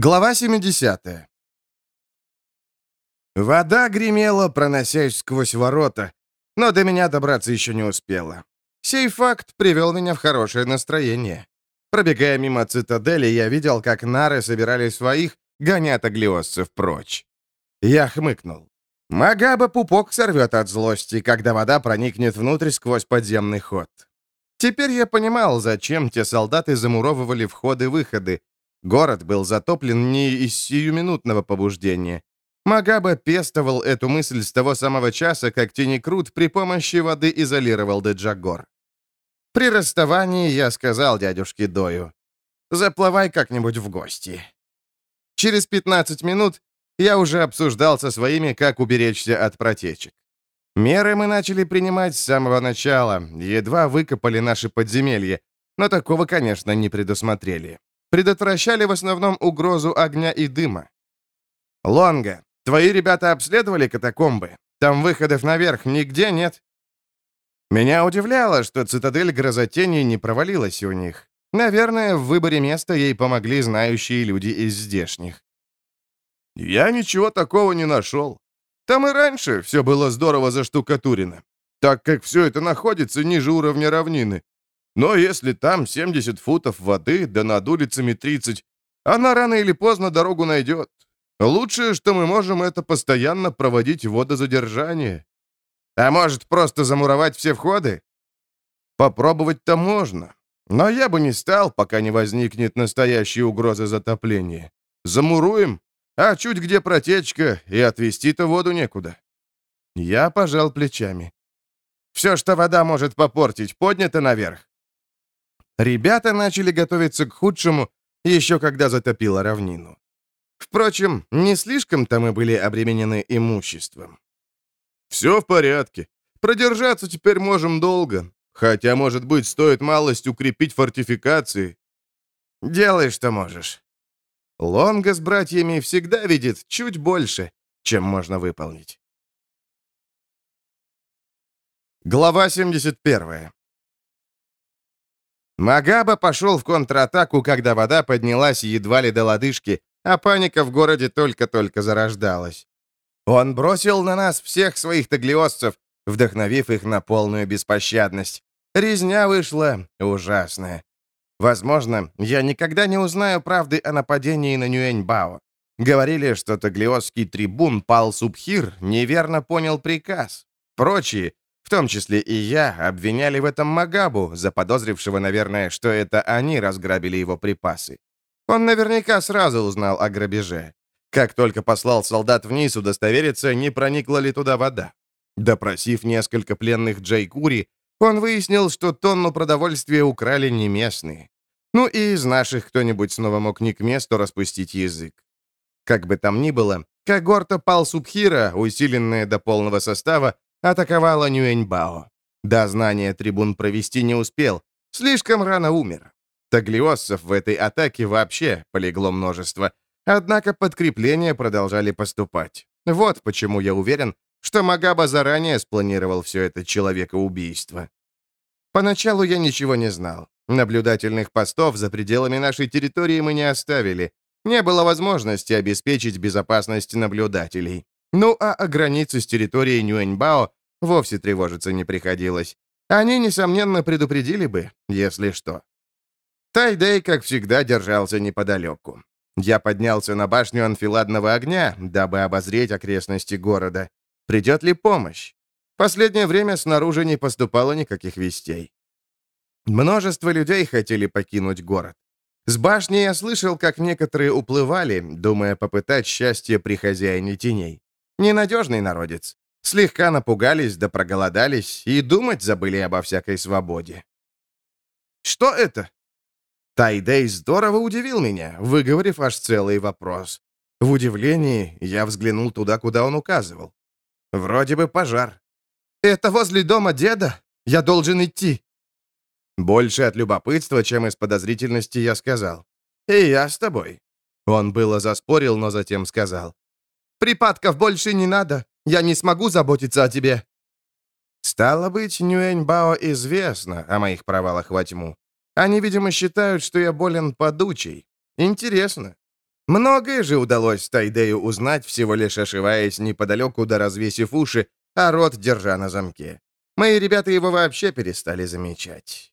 Глава 70 Вода гремела, проносясь сквозь ворота, но до меня добраться еще не успела. Сей факт привел меня в хорошее настроение. Пробегая мимо цитадели, я видел, как нары собирали своих, гонят аглиосцев прочь. Я хмыкнул. Магаба пупок сорвет от злости, когда вода проникнет внутрь сквозь подземный ход. Теперь я понимал, зачем те солдаты замуровывали входы-выходы. Город был затоплен не из сиюминутного побуждения. Магаба пестовал эту мысль с того самого часа, как Тенекрут при помощи воды изолировал Деджагор. При расставании я сказал дядюшке Дою, «Заплывай как-нибудь в гости». Через 15 минут я уже обсуждал со своими, как уберечься от протечек. Меры мы начали принимать с самого начала, едва выкопали наши подземелья, но такого, конечно, не предусмотрели. Предотвращали в основном угрозу огня и дыма. «Лонга, твои ребята обследовали катакомбы? Там выходов наверх нигде нет?» Меня удивляло, что цитадель грозотени не провалилась у них. Наверное, в выборе места ей помогли знающие люди из здешних. «Я ничего такого не нашел. Там и раньше все было здорово заштукатурено, так как все это находится ниже уровня равнины. Но если там 70 футов воды, да над улицами 30, она рано или поздно дорогу найдет. Лучшее, что мы можем, это постоянно проводить водозадержание. А может, просто замуровать все входы? Попробовать-то можно. Но я бы не стал, пока не возникнет настоящей угрозы затопления. Замуруем, а чуть где протечка, и отвести-то воду некуда. Я пожал плечами. Все, что вода может попортить, поднято наверх. Ребята начали готовиться к худшему, еще когда затопило равнину. Впрочем, не слишком-то мы были обременены имуществом. «Все в порядке. Продержаться теперь можем долго. Хотя, может быть, стоит малость укрепить фортификации». «Делай, что можешь». Лонга с братьями всегда видит чуть больше, чем можно выполнить. Глава 71 Магаба пошел в контратаку, когда вода поднялась едва ли до лодыжки, а паника в городе только-только зарождалась. Он бросил на нас всех своих таглиосцев, вдохновив их на полную беспощадность. Резня вышла ужасная. Возможно, я никогда не узнаю правды о нападении на Нюэньбао. Говорили, что таглиосский трибун Пал Субхир неверно понял приказ. Прочие, в том числе и я, обвиняли в этом Магабу, заподозрившего, наверное, что это они разграбили его припасы. Он наверняка сразу узнал о грабеже. Как только послал солдат вниз удостовериться, не проникла ли туда вода. Допросив несколько пленных Джейкури, он выяснил, что тонну продовольствия украли не местные. Ну и из наших кто-нибудь снова мог не к месту распустить язык. Как бы там ни было, когорта Пал Субхира, усиленная до полного состава, атаковала Нюэньбао. До знания трибун провести не успел, слишком рано умер. Таглиоссов в этой атаке вообще полегло множество, однако подкрепления продолжали поступать. Вот почему я уверен, что Магаба заранее спланировал все это человекоубийство. Поначалу я ничего не знал. Наблюдательных постов за пределами нашей территории мы не оставили. Не было возможности обеспечить безопасность наблюдателей. Ну а о границе с территорией Нюэньбао вовсе тревожиться не приходилось. Они, несомненно, предупредили бы, если что. Тайдей, как всегда, держался неподалеку. Я поднялся на башню анфиладного огня, дабы обозреть окрестности города. Придет ли помощь? Последнее время снаружи не поступало никаких вестей. Множество людей хотели покинуть город. С башни я слышал, как некоторые уплывали, думая попытать счастье при хозяине теней. Ненадежный народец. Слегка напугались да проголодались и думать забыли обо всякой свободе. «Что это?» Тайдей здорово удивил меня, выговорив аж целый вопрос. В удивлении я взглянул туда, куда он указывал. Вроде бы пожар. «Это возле дома деда? Я должен идти». Больше от любопытства, чем из подозрительности, я сказал. «И я с тобой». Он было заспорил, но затем сказал. «Припадков больше не надо. Я не смогу заботиться о тебе». Стало быть, Нюэньбао известно о моих провалах во тьму. Они, видимо, считают, что я болен подучей. Интересно. Многое же удалось Тайдею узнать, всего лишь ошиваясь неподалеку да развесив уши, а рот держа на замке. Мои ребята его вообще перестали замечать.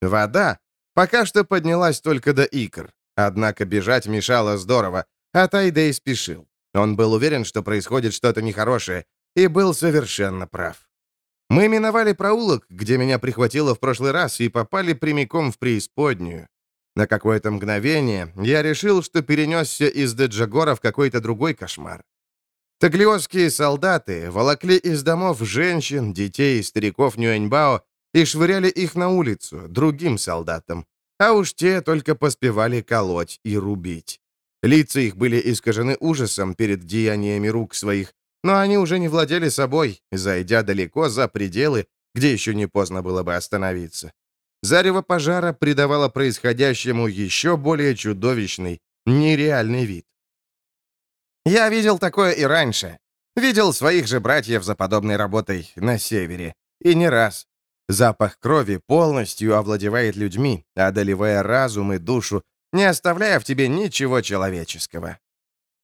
Вода пока что поднялась только до икр, однако бежать мешало здорово, а Тайдей спешил. Он был уверен, что происходит что-то нехорошее, и был совершенно прав. Мы миновали проулок, где меня прихватило в прошлый раз, и попали прямиком в преисподнюю. На какое-то мгновение я решил, что перенесся из Деджагора в какой-то другой кошмар. Таглиосские солдаты волокли из домов женщин, детей и стариков Нюэньбао и швыряли их на улицу, другим солдатам. А уж те только поспевали колоть и рубить. Лица их были искажены ужасом перед деяниями рук своих, но они уже не владели собой, зайдя далеко за пределы, где еще не поздно было бы остановиться. Зарево пожара придавало происходящему еще более чудовищный, нереальный вид. Я видел такое и раньше. Видел своих же братьев за подобной работой на севере. И не раз. Запах крови полностью овладевает людьми, одолевая разум и душу, не оставляя в тебе ничего человеческого.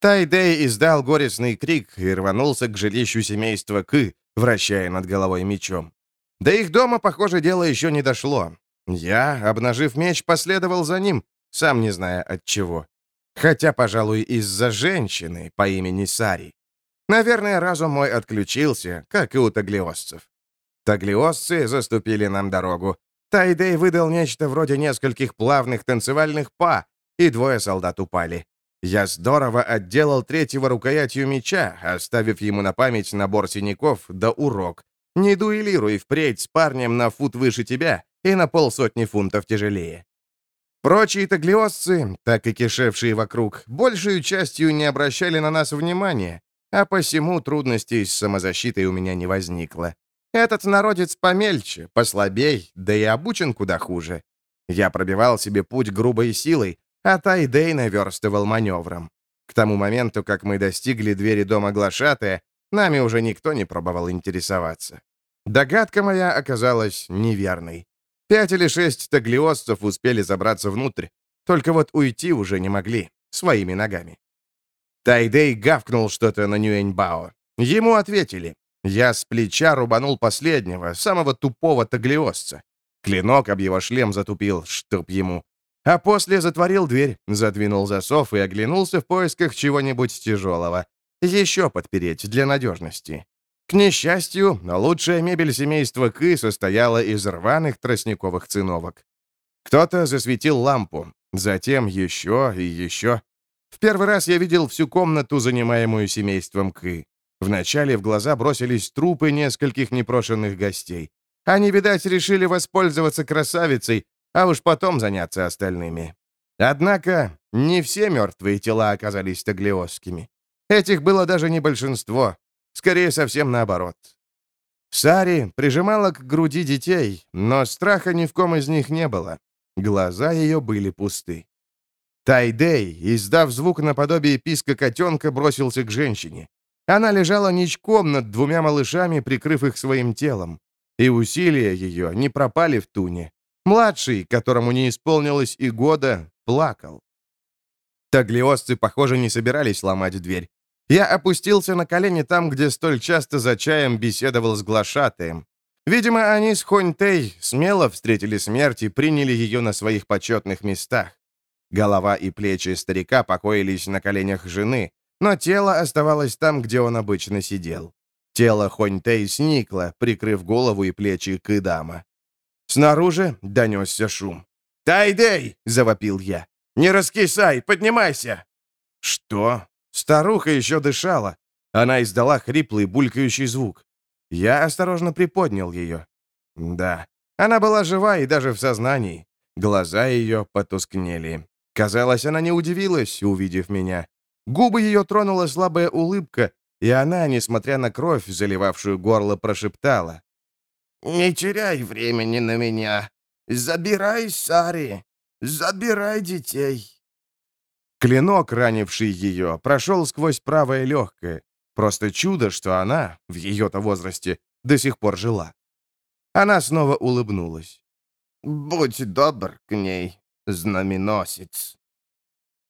Тайдей издал горестный крик и рванулся к жилищу семейства Кы, вращая над головой мечом. До их дома, похоже, дело еще не дошло. Я, обнажив меч, последовал за ним, сам не зная от чего. Хотя, пожалуй, из-за женщины по имени Сари. Наверное, разум мой отключился, как и у таглиосцев. Таглиосцы заступили нам дорогу. Тайдей выдал нечто вроде нескольких плавных танцевальных па, и двое солдат упали. Я здорово отделал третьего рукоятью меча, оставив ему на память набор синяков да урок. Не дуэлируй впредь с парнем на фут выше тебя и на полсотни фунтов тяжелее. Прочие таглиосцы, так и кишевшие вокруг, большую частью не обращали на нас внимания, а посему трудностей с самозащитой у меня не возникло. Этот народец помельче, послабей, да и обучен куда хуже. Я пробивал себе путь грубой силой, а Тайдей наверстывал маневром. К тому моменту, как мы достигли двери дома глашатая, нами уже никто не пробовал интересоваться. Догадка моя оказалась неверной. Пять или шесть таглиосцев успели забраться внутрь, только вот уйти уже не могли, своими ногами. Тайдей гавкнул что-то на Нюэньбао. Ему ответили. Я с плеча рубанул последнего, самого тупого таглиосца. Клинок об его шлем затупил, чтоб ему. А после затворил дверь, задвинул засов и оглянулся в поисках чего-нибудь тяжелого. Еще подпереть для надежности. К несчастью, лучшая мебель семейства Кы состояла из рваных тростниковых циновок. Кто-то засветил лампу, затем еще и еще. В первый раз я видел всю комнату, занимаемую семейством Кы. Вначале в глаза бросились трупы нескольких непрошенных гостей. Они, видать, решили воспользоваться красавицей, а уж потом заняться остальными. Однако не все мертвые тела оказались таглиосскими. Этих было даже не большинство, скорее совсем наоборот. Сари прижимала к груди детей, но страха ни в ком из них не было. Глаза ее были пусты. Тайдей, издав звук наподобие писка котенка, бросился к женщине. Она лежала ничком над двумя малышами, прикрыв их своим телом. И усилия ее не пропали в туне. Младший, которому не исполнилось и года, плакал. Таглиосцы, похоже, не собирались ломать дверь. Я опустился на колени там, где столь часто за чаем беседовал с глашатаем. Видимо, они с Хоньтей смело встретили смерть и приняли ее на своих почетных местах. Голова и плечи старика покоились на коленях жены, но тело оставалось там, где он обычно сидел. Тело Хоньтей сникло, прикрыв голову и плечи Кыдама. Снаружи донесся шум. «Тайдей!» — завопил я. «Не раскисай! Поднимайся!» «Что?» Старуха еще дышала. Она издала хриплый, булькающий звук. Я осторожно приподнял ее. Да, она была жива и даже в сознании. Глаза ее потускнели. Казалось, она не удивилась, увидев меня. Губы ее тронула слабая улыбка, и она, несмотря на кровь, заливавшую горло, прошептала. «Не теряй времени на меня. Забирай Сари. Забирай детей». Клинок, ранивший ее, прошел сквозь правое легкое. Просто чудо, что она, в ее-то возрасте, до сих пор жила. Она снова улыбнулась. «Будь добр к ней, знаменосец».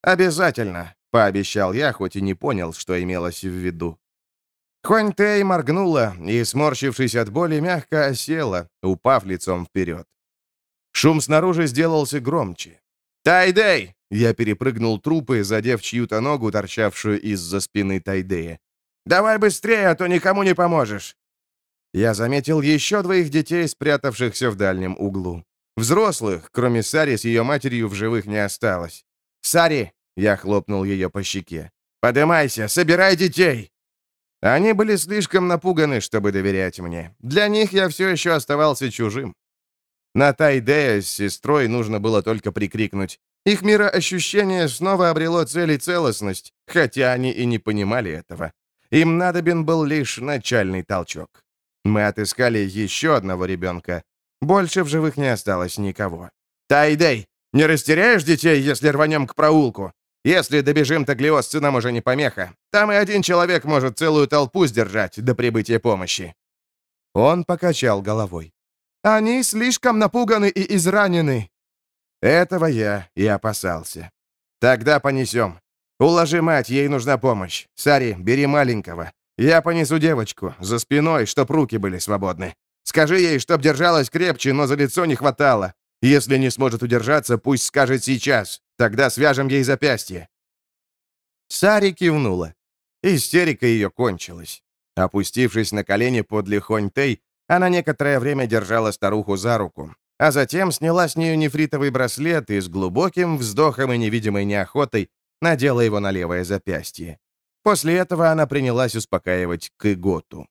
«Обязательно», — пообещал я, хоть и не понял, что имелось в виду. Хуань Тэй моргнула и, сморщившись от боли, мягко осела, упав лицом вперед. Шум снаружи сделался громче. «Тайдей!» — я перепрыгнул трупы, задев чью-то ногу, торчавшую из-за спины Тайдея. «Давай быстрее, а то никому не поможешь!» Я заметил еще двоих детей, спрятавшихся в дальнем углу. Взрослых, кроме Сари с ее матерью, в живых не осталось. «Сари!» — я хлопнул ее по щеке. «Подымайся, собирай детей!» Они были слишком напуганы, чтобы доверять мне. Для них я все еще оставался чужим. На Тайдея с сестрой нужно было только прикрикнуть. Их мироощущение снова обрело цель и целостность, хотя они и не понимали этого. Им надобен был лишь начальный толчок. Мы отыскали еще одного ребенка. Больше в живых не осталось никого. «Тайдей, не растеряешь детей, если рванем к проулку? Если добежим, то глиосцы нам уже не помеха. Там и один человек может целую толпу сдержать до прибытия помощи». Он покачал головой. «Они слишком напуганы и изранены». Этого я и опасался. «Тогда понесем. Уложи мать, ей нужна помощь. Сари, бери маленького. Я понесу девочку, за спиной, чтоб руки были свободны. Скажи ей, чтоб держалась крепче, но за лицо не хватало. Если не сможет удержаться, пусть скажет сейчас. Тогда свяжем ей запястье». Сари кивнула. Истерика ее кончилась. Опустившись на колени подле Хонь-Тэй, она некоторое время держала старуху за руку, а затем сняла с нее нефритовый браслет и с глубоким вздохом и невидимой неохотой надела его на левое запястье. После этого она принялась успокаивать Кыготу.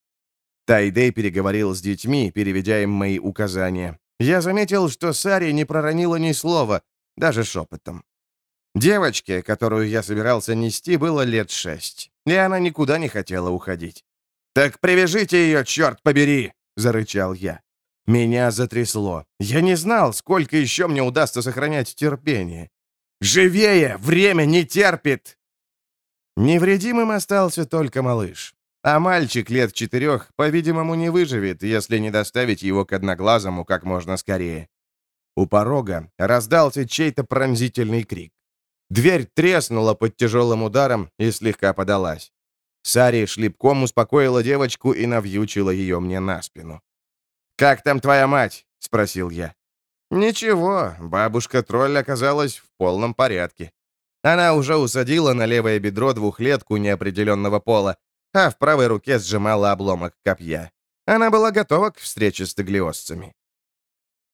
Тайдей переговорил с детьми, переведя им мои указания. Я заметил, что Сари не проронила ни слова, даже шепотом. Девочке, которую я собирался нести, было лет шесть, и она никуда не хотела уходить. «Так привяжите ее, черт побери!» — зарычал я. Меня затрясло. Я не знал, сколько еще мне удастся сохранять терпение. «Живее! Время не терпит!» Невредимым остался только малыш. А мальчик лет четырех, по-видимому, не выживет, если не доставить его к одноглазому как можно скорее. У порога раздался чей-то пронзительный крик. Дверь треснула под тяжелым ударом и слегка подалась. Сари шлепком успокоила девочку и навьючила ее мне на спину. «Как там твоя мать?» — спросил я. «Ничего, бабушка-тролль оказалась в полном порядке. Она уже усадила на левое бедро двухлетку неопределенного пола, а в правой руке сжимала обломок копья. Она была готова к встрече с таглиосцами.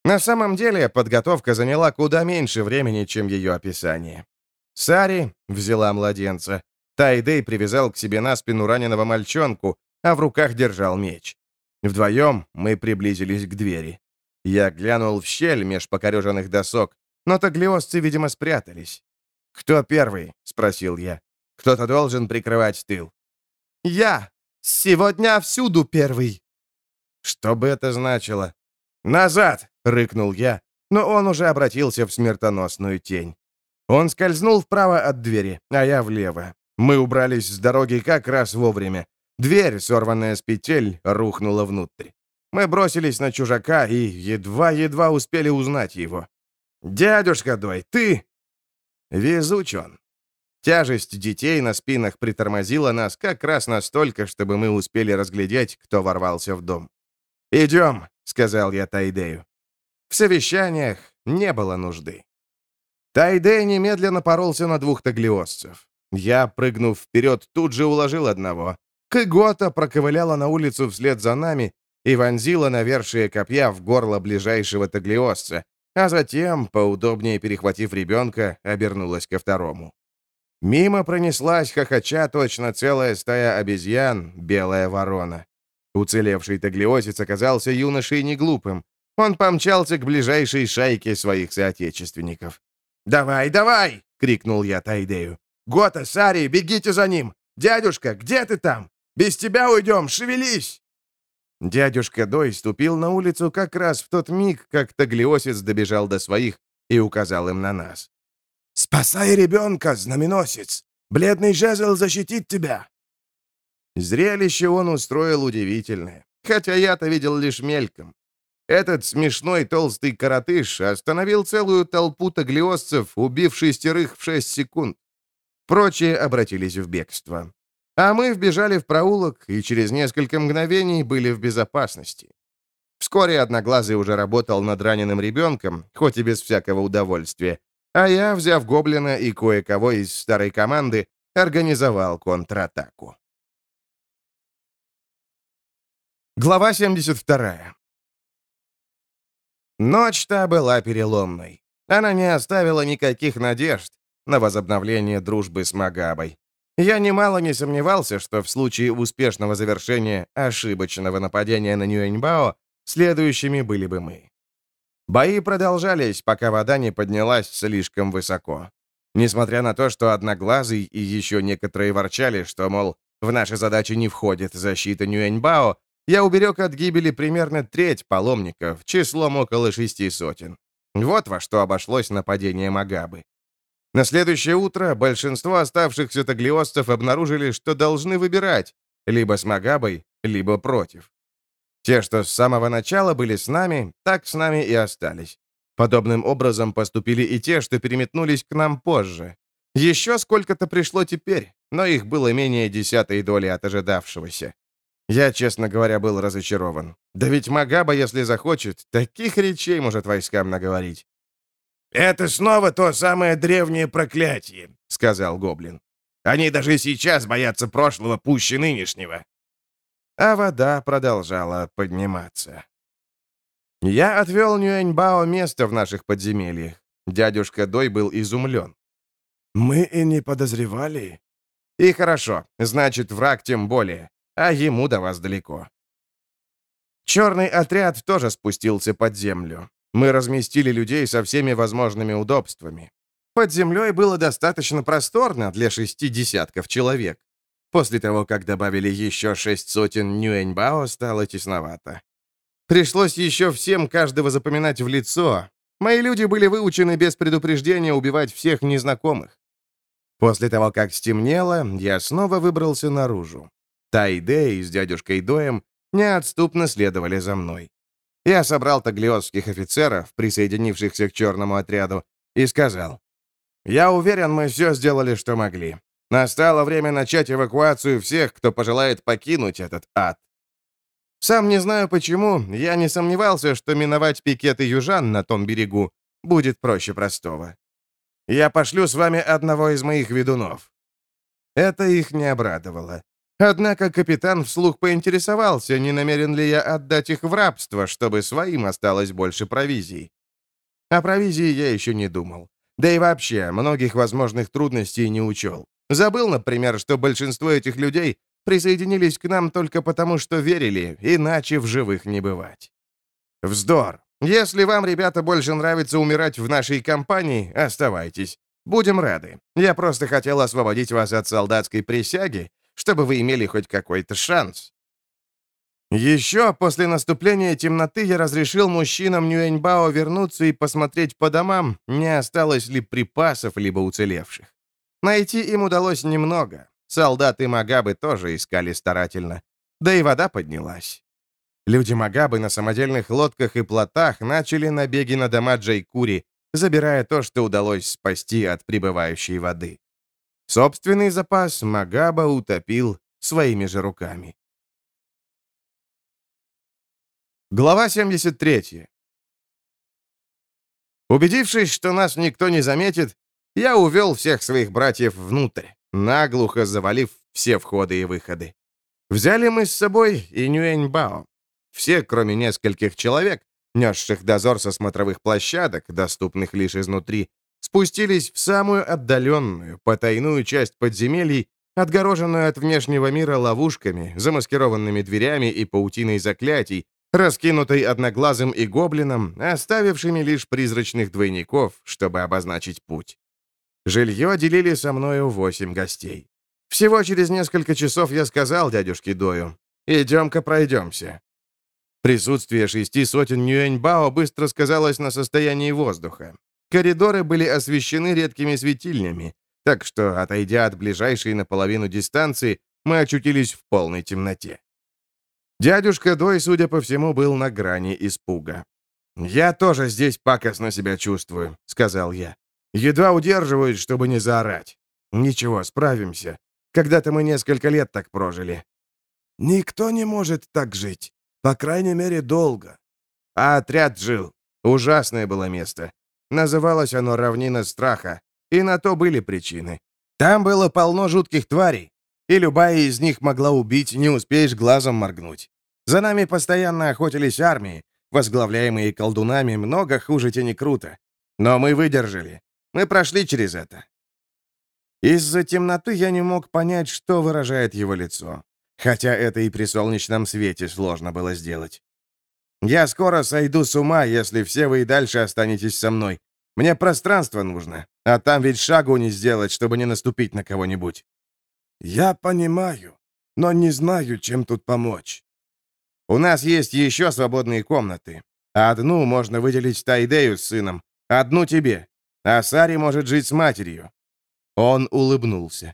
На самом деле, подготовка заняла куда меньше времени, чем ее описание. Сари взяла младенца. Тайдей привязал к себе на спину раненого мальчонку, а в руках держал меч. Вдвоем мы приблизились к двери. Я глянул в щель меж покореженных досок, но таглиосцы, видимо, спрятались. «Кто первый?» — спросил я. «Кто-то должен прикрывать тыл». «Я! Сегодня всюду первый!» Что бы это значило? «Назад!» — рыкнул я, но он уже обратился в смертоносную тень. Он скользнул вправо от двери, а я влево. Мы убрались с дороги как раз вовремя. Дверь, сорванная с петель, рухнула внутрь. Мы бросились на чужака и едва-едва успели узнать его. «Дядюшка Дой, ты...» Везуч он. Тяжесть детей на спинах притормозила нас как раз настолько, чтобы мы успели разглядеть, кто ворвался в дом. «Идем», — сказал я Тайдею. В совещаниях не было нужды. Тайдей немедленно поролся на двух таглиосцев. Я, прыгнув вперед, тут же уложил одного. Кыгота проковыляла на улицу вслед за нами и вонзила навершие копья в горло ближайшего таглиосца, а затем, поудобнее перехватив ребенка, обернулась ко второму. Мимо пронеслась хохоча точно целая стая обезьян, белая ворона. Уцелевший таглиосец оказался юношей неглупым. Он помчался к ближайшей шайке своих соотечественников. «Давай, давай!» — крикнул я Тайдею. «Гота, Сари, бегите за ним! Дядюшка, где ты там? Без тебя уйдем, шевелись!» Дядюшка Дой ступил на улицу как раз в тот миг, как Таглиосец добежал до своих и указал им на нас. «Спасай ребенка, знаменосец! Бледный жезл защитит тебя!» Зрелище он устроил удивительное, хотя я-то видел лишь мельком. Этот смешной толстый коротыш остановил целую толпу таглиосцев, убив шестерых в шесть секунд. Прочие обратились в бегство. А мы вбежали в проулок и через несколько мгновений были в безопасности. Вскоре Одноглазый уже работал над раненым ребенком, хоть и без всякого удовольствия, а я, взяв гоблина и кое-кого из старой команды, организовал контратаку. Глава 72. Ночь-то была переломной. Она не оставила никаких надежд на возобновление дружбы с Магабой. Я немало не сомневался, что в случае успешного завершения ошибочного нападения на Нюэньбао следующими были бы мы. Бои продолжались, пока вода не поднялась слишком высоко. Несмотря на то, что Одноглазый и еще некоторые ворчали, что, мол, в наши задачи не входит защита Нюэньбао, я уберег от гибели примерно треть паломников, числом около шести сотен. Вот во что обошлось нападение Магабы. На следующее утро большинство оставшихся таглиосцев обнаружили, что должны выбирать либо с Магабой, либо против. Те, что с самого начала были с нами, так с нами и остались. Подобным образом поступили и те, что переметнулись к нам позже. Еще сколько-то пришло теперь, но их было менее десятой доли от ожидавшегося. Я, честно говоря, был разочарован. Да ведь Магаба, если захочет, таких речей может войскам наговорить. «Это снова то самое древнее проклятие», — сказал Гоблин. «Они даже сейчас боятся прошлого пуще нынешнего». А вода продолжала подниматься. Я отвел Нюэньбао место в наших подземельях. Дядюшка Дой был изумлен. «Мы и не подозревали». «И хорошо. Значит, враг тем более. А ему до вас далеко». Черный отряд тоже спустился под землю. Мы разместили людей со всеми возможными удобствами. Под землей было достаточно просторно для шести десятков человек. После того, как добавили еще шесть сотен Нюэньбао, стало тесновато. Пришлось еще всем каждого запоминать в лицо. Мои люди были выучены без предупреждения убивать всех незнакомых. После того, как стемнело, я снова выбрался наружу. Тайдей с дядюшкой Доем неотступно следовали за мной. Я собрал таглиотских офицеров, присоединившихся к черному отряду, и сказал, «Я уверен, мы все сделали, что могли. Настало время начать эвакуацию всех, кто пожелает покинуть этот ад. Сам не знаю почему, я не сомневался, что миновать пикеты южан на том берегу будет проще простого. Я пошлю с вами одного из моих ведунов». Это их не обрадовало. Однако капитан вслух поинтересовался, не намерен ли я отдать их в рабство, чтобы своим осталось больше провизии. О провизии я еще не думал. Да и вообще, многих возможных трудностей не учел. Забыл, например, что большинство этих людей присоединились к нам только потому, что верили, иначе в живых не бывать. Вздор. Если вам, ребята, больше нравится умирать в нашей компании, оставайтесь. Будем рады. Я просто хотел освободить вас от солдатской присяги чтобы вы имели хоть какой-то шанс. Еще после наступления темноты я разрешил мужчинам Нюэньбао вернуться и посмотреть по домам, не осталось ли припасов, либо уцелевших. Найти им удалось немного. Солдаты Магабы тоже искали старательно. Да и вода поднялась. Люди Магабы на самодельных лодках и плотах начали набеги на дома Джейкури, забирая то, что удалось спасти от прибывающей воды. Собственный запас Магаба утопил своими же руками. Глава 73. Убедившись, что нас никто не заметит, я увел всех своих братьев внутрь, наглухо завалив все входы и выходы. Взяли мы с собой и Нюэньбао. Все, кроме нескольких человек, несших дозор со смотровых площадок, доступных лишь изнутри, спустились в самую отдаленную, потайную часть подземелий, отгороженную от внешнего мира ловушками, замаскированными дверями и паутиной заклятий, раскинутой одноглазым и гоблином, оставившими лишь призрачных двойников, чтобы обозначить путь. Жилье делили со мною восемь гостей. Всего через несколько часов я сказал дядюшке Дою, «Идем-ка пройдемся». Присутствие шести сотен Нюэньбао быстро сказалось на состоянии воздуха. Коридоры были освещены редкими светильнями, так что, отойдя от ближайшей наполовину дистанции, мы очутились в полной темноте. Дядюшка Дой, судя по всему, был на грани испуга. «Я тоже здесь пакостно себя чувствую», — сказал я. «Едва удерживаюсь, чтобы не заорать. Ничего, справимся. Когда-то мы несколько лет так прожили. Никто не может так жить. По крайней мере, долго. А отряд жил. Ужасное было место. Называлось оно «Равнина страха». И на то были причины. Там было полно жутких тварей. И любая из них могла убить, не успеешь глазом моргнуть. За нами постоянно охотились армии, возглавляемые колдунами, много хуже тени круто. Но мы выдержали. Мы прошли через это. Из-за темноты я не мог понять, что выражает его лицо. Хотя это и при солнечном свете сложно было сделать. Я скоро сойду с ума, если все вы и дальше останетесь со мной. Мне пространство нужно, а там ведь шагу не сделать, чтобы не наступить на кого-нибудь. Я понимаю, но не знаю, чем тут помочь. У нас есть еще свободные комнаты. Одну можно выделить Тайдею с сыном, одну тебе, а Сари может жить с матерью. Он улыбнулся.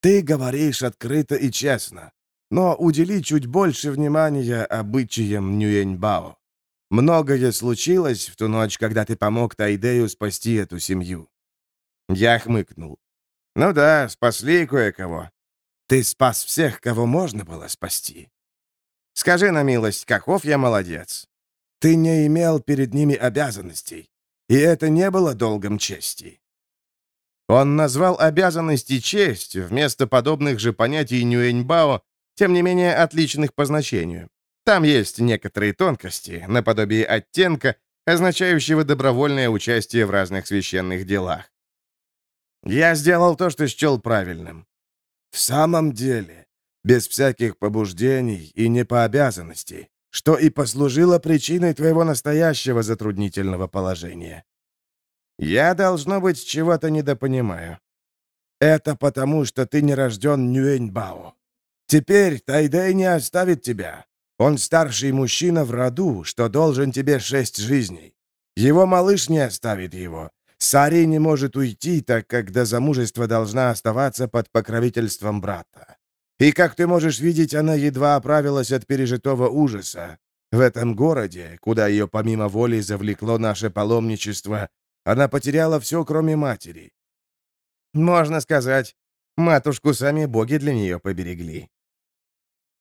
Ты говоришь открыто и честно, но удели чуть больше внимания обычаям Нюэньбао. Многое случилось в ту ночь, когда ты помог Тайдею спасти эту семью. Я хмыкнул. Ну да, спасли кое-кого. Ты спас всех, кого можно было спасти. Скажи на милость, каков я молодец. Ты не имел перед ними обязанностей, и это не было долгом чести. Он назвал обязанности честь вместо подобных же понятий Нюэньбао, тем не менее отличных по значению. Там есть некоторые тонкости, наподобие оттенка, означающего добровольное участие в разных священных делах. Я сделал то, что счел правильным. В самом деле, без всяких побуждений и не по обязанности, что и послужило причиной твоего настоящего затруднительного положения. Я, должно быть, чего-то недопонимаю. Это потому, что ты не рожден Нюэньбао. Теперь Тайдэй не оставит тебя. Он старший мужчина в роду, что должен тебе шесть жизней. Его малыш не оставит его. Сари не может уйти, так как до замужества должна оставаться под покровительством брата. И, как ты можешь видеть, она едва оправилась от пережитого ужаса. В этом городе, куда ее помимо воли завлекло наше паломничество, она потеряла все, кроме матери. Можно сказать, матушку сами боги для нее поберегли.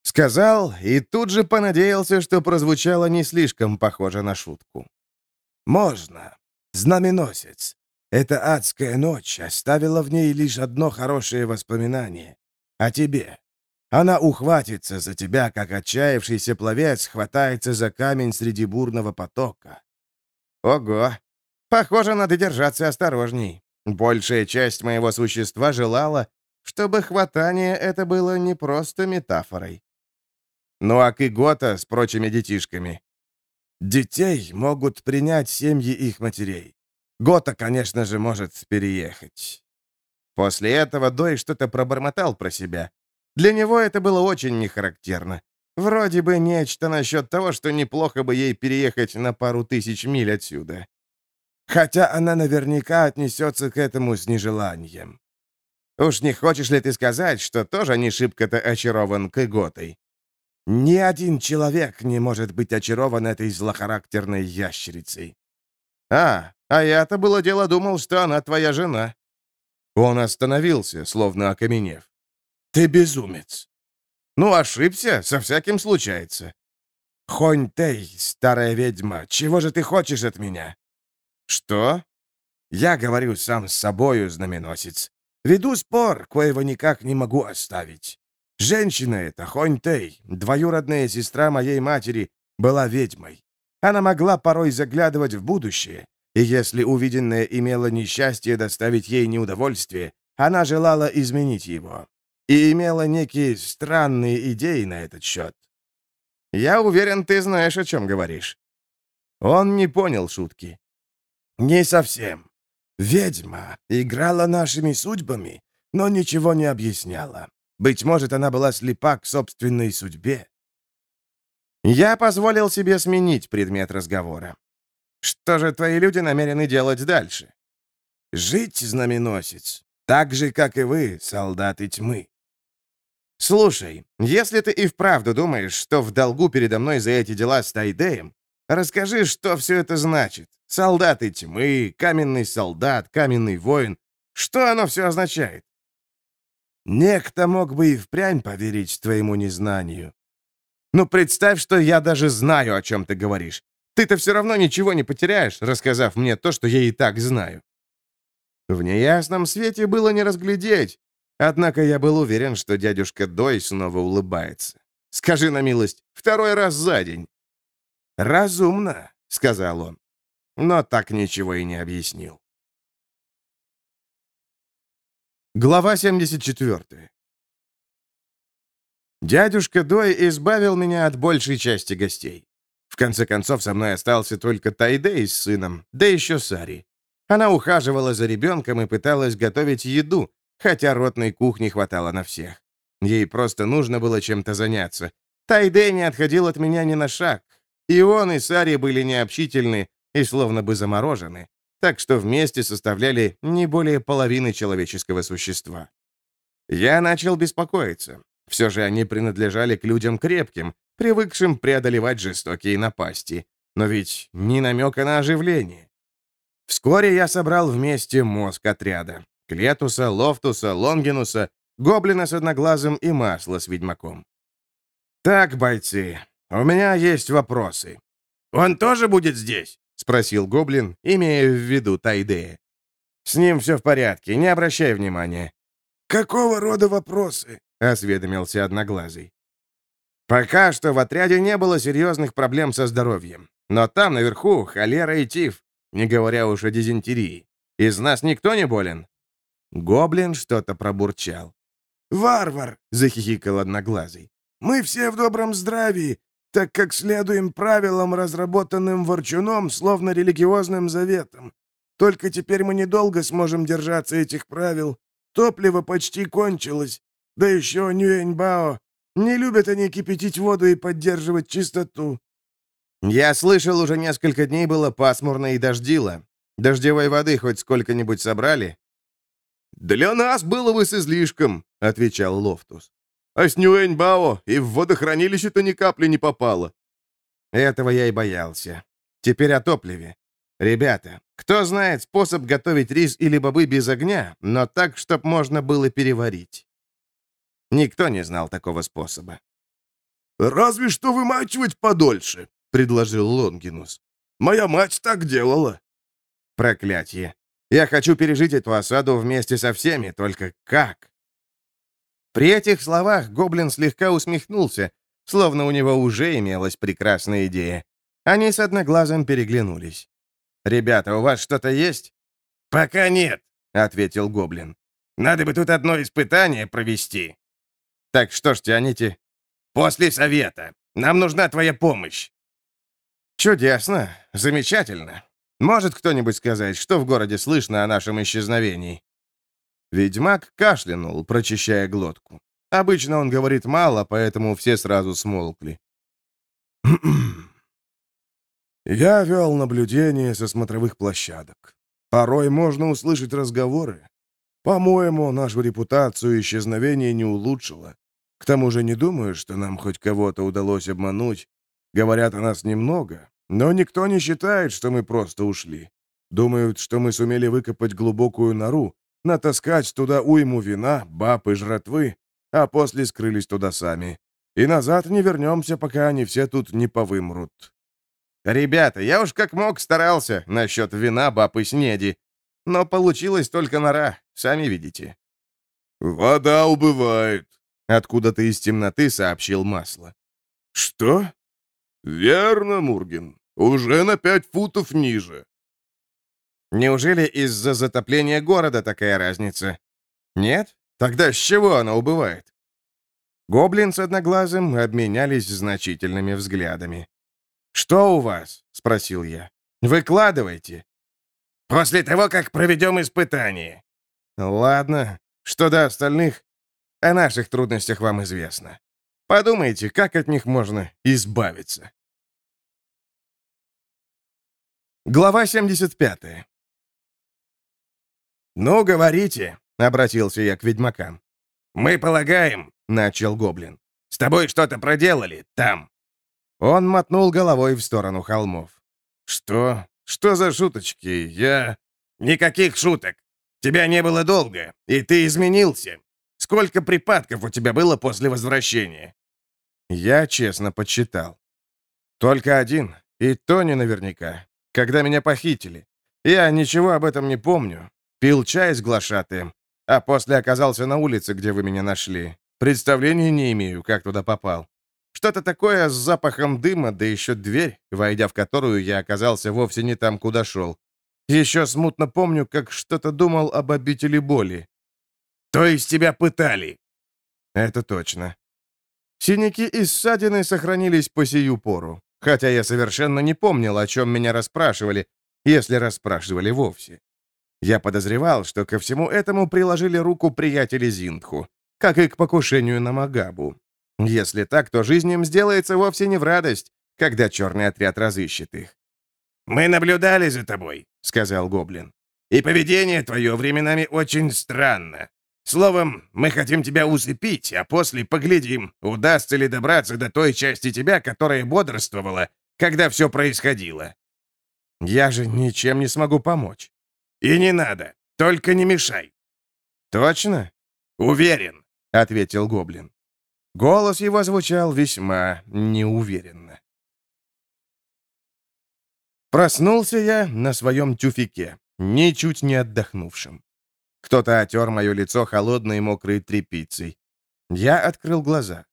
Сказал и тут же понадеялся, что прозвучало не слишком похоже на шутку. «Можно. Знаменосец. Эта адская ночь оставила в ней лишь одно хорошее воспоминание. О тебе. Она ухватится за тебя, как отчаявшийся пловец хватается за камень среди бурного потока. Ого! Похоже, надо держаться осторожней. Большая часть моего существа желала, чтобы хватание это было не просто метафорой. Ну а Кигота с прочими детишками? Детей могут принять семьи их матерей. Гота, конечно же, может переехать. После этого Дой что-то пробормотал про себя. Для него это было очень нехарактерно. Вроде бы нечто насчет того, что неплохо бы ей переехать на пару тысяч миль отсюда. Хотя она наверняка отнесется к этому с нежеланием. Уж не хочешь ли ты сказать, что тоже не шибко-то очарован Кыготой? Ни один человек не может быть очарован этой злохарактерной ящерицей. А, а я-то было дело думал, что она твоя жена. Он остановился, словно окаменев. Ты безумец. Ну, ошибся, со всяким случается. Хонь-Тей, старая ведьма, чего же ты хочешь от меня? Что? Я говорю сам с собою, знаменосец. Веду спор, коего никак не могу оставить. Женщина эта, Хонь-Тей, двоюродная сестра моей матери, была ведьмой. Она могла порой заглядывать в будущее, и если увиденное имело несчастье доставить ей неудовольствие, она желала изменить его. И имела некие странные идеи на этот счет. Я уверен, ты знаешь, о чем говоришь. Он не понял шутки. Не совсем. Ведьма играла нашими судьбами, но ничего не объясняла. Быть может, она была слепа к собственной судьбе. Я позволил себе сменить предмет разговора. Что же твои люди намерены делать дальше? Жить, знаменосец, так же, как и вы, солдаты тьмы. Слушай, если ты и вправду думаешь, что в долгу передо мной за эти дела с Тайдеем, расскажи, что все это значит. Солдаты тьмы, каменный солдат, каменный воин. Что оно все означает? Некто мог бы и впрямь поверить твоему незнанию. Ну, представь, что я даже знаю, о чем ты говоришь. Ты-то все равно ничего не потеряешь, рассказав мне то, что я и так знаю. В неясном свете было не разглядеть, однако я был уверен, что дядюшка Дой снова улыбается. Скажи на милость, второй раз за день. «Разумно», — сказал он, но так ничего и не объяснил. Глава 74 Дядюшка Дой избавил меня от большей части гостей. В конце концов, со мной остался только Тайдей с сыном, да еще Сари. Она ухаживала за ребенком и пыталась готовить еду, хотя ротной кухни хватало на всех. Ей просто нужно было чем-то заняться. Тайдей не отходил от меня ни на шаг. И он, и Сари были необщительны и словно бы заморожены, так что вместе составляли не более половины человеческого существа. Я начал беспокоиться. Все же они принадлежали к людям крепким, привыкшим преодолевать жестокие напасти. Но ведь ни намека на оживление. Вскоре я собрал вместе мозг отряда. Клетуса, Лофтуса, Лонгинуса, Гоблина с одноглазым и Масло с ведьмаком. «Так, бойцы, у меня есть вопросы». «Он тоже будет здесь?» — спросил Гоблин, имея в виду Тайдея. «С ним все в порядке, не обращай внимания». «Какого рода вопросы?» — осведомился Одноглазый. Пока что в отряде не было серьезных проблем со здоровьем. Но там, наверху, холера и тиф, не говоря уж о дизентерии. Из нас никто не болен?» Гоблин что-то пробурчал. «Варвар!» — захихикал Одноглазый. «Мы все в добром здравии, так как следуем правилам, разработанным Ворчуном, словно религиозным заветам. Только теперь мы недолго сможем держаться этих правил. Топливо почти кончилось, да еще нюень бао. Не любят они кипятить воду и поддерживать чистоту». «Я слышал, уже несколько дней было пасмурно и дождило. Дождевой воды хоть сколько-нибудь собрали?» «Для нас было бы с излишком», — отвечал Лофтус. «А с нюень бао и в водохранилище-то ни капли не попало». Этого я и боялся. Теперь о топливе. Ребята, кто знает способ готовить рис или бобы без огня, но так, чтобы можно было переварить? Никто не знал такого способа. «Разве что вымачивать подольше», — предложил Лонгинус. «Моя мать так делала». Проклятие. Я хочу пережить эту осаду вместе со всеми, только как? При этих словах гоблин слегка усмехнулся, словно у него уже имелась прекрасная идея. Они с одноглазым переглянулись. «Ребята, у вас что-то есть?» «Пока нет», — ответил гоблин. «Надо бы тут одно испытание провести». Так что ж тяните? После совета. Нам нужна твоя помощь. Чудесно. Замечательно. Может кто-нибудь сказать, что в городе слышно о нашем исчезновении? Ведьмак кашлянул, прочищая глотку. Обычно он говорит мало, поэтому все сразу смолкли. Я вел наблюдение со смотровых площадок. Порой можно услышать разговоры. По-моему, нашу репутацию исчезновение не улучшило. К тому же не думаю, что нам хоть кого-то удалось обмануть. Говорят о нас немного, но никто не считает, что мы просто ушли. Думают, что мы сумели выкопать глубокую нору, натаскать туда уйму вина, баб и жратвы, а после скрылись туда сами. И назад не вернемся, пока они все тут не повымрут. Ребята, я уж как мог старался насчет вина, баб и снеди. Но получилось только нора, сами видите. «Вода убывает», — откуда-то из темноты сообщил масло. «Что?» «Верно, Мурген. Уже на пять футов ниже». «Неужели из-за затопления города такая разница?» «Нет? Тогда с чего она убывает?» Гоблин с Одноглазым обменялись значительными взглядами. «Что у вас?» — спросил я. «Выкладывайте». После того, как проведем испытание». «Ладно. Что до остальных? О наших трудностях вам известно. Подумайте, как от них можно избавиться». Глава 75 «Ну, говорите», — обратился я к ведьмакам. «Мы полагаем», — начал Гоблин. «С тобой что-то проделали там». Он мотнул головой в сторону холмов. «Что? Что за шуточки? Я...» «Никаких шуток. Тебя не было долго, и ты изменился. Сколько припадков у тебя было после возвращения?» Я честно подсчитал. Только один, и то не наверняка. Когда меня похитили. Я ничего об этом не помню. Пил чай с глашатаем, а после оказался на улице, где вы меня нашли. Представления не имею, как туда попал. Что-то такое с запахом дыма, да еще дверь, войдя в которую я оказался вовсе не там, куда шел. Еще смутно помню, как что-то думал об обители боли. «То есть тебя пытали?» «Это точно. Синяки и ссадины сохранились по сию пору, хотя я совершенно не помнил, о чем меня расспрашивали, если расспрашивали вовсе. Я подозревал, что ко всему этому приложили руку приятели Зиндху, как и к покушению на Магабу. Если так, то жизнь им сделается вовсе не в радость, когда черный отряд разыщет их. «Мы наблюдали за тобой», — сказал Гоблин. «И поведение твое временами очень странно. Словом, мы хотим тебя усыпить, а после поглядим, удастся ли добраться до той части тебя, которая бодрствовала, когда все происходило». «Я же ничем не смогу помочь». «И не надо, только не мешай». «Точно?» «Уверен», — ответил Гоблин. Голос его звучал весьма неуверенно. Проснулся я на своем тюфике, ничуть не отдохнувшим. Кто-то отер мое лицо холодной мокрой тряпицей. Я открыл глаза.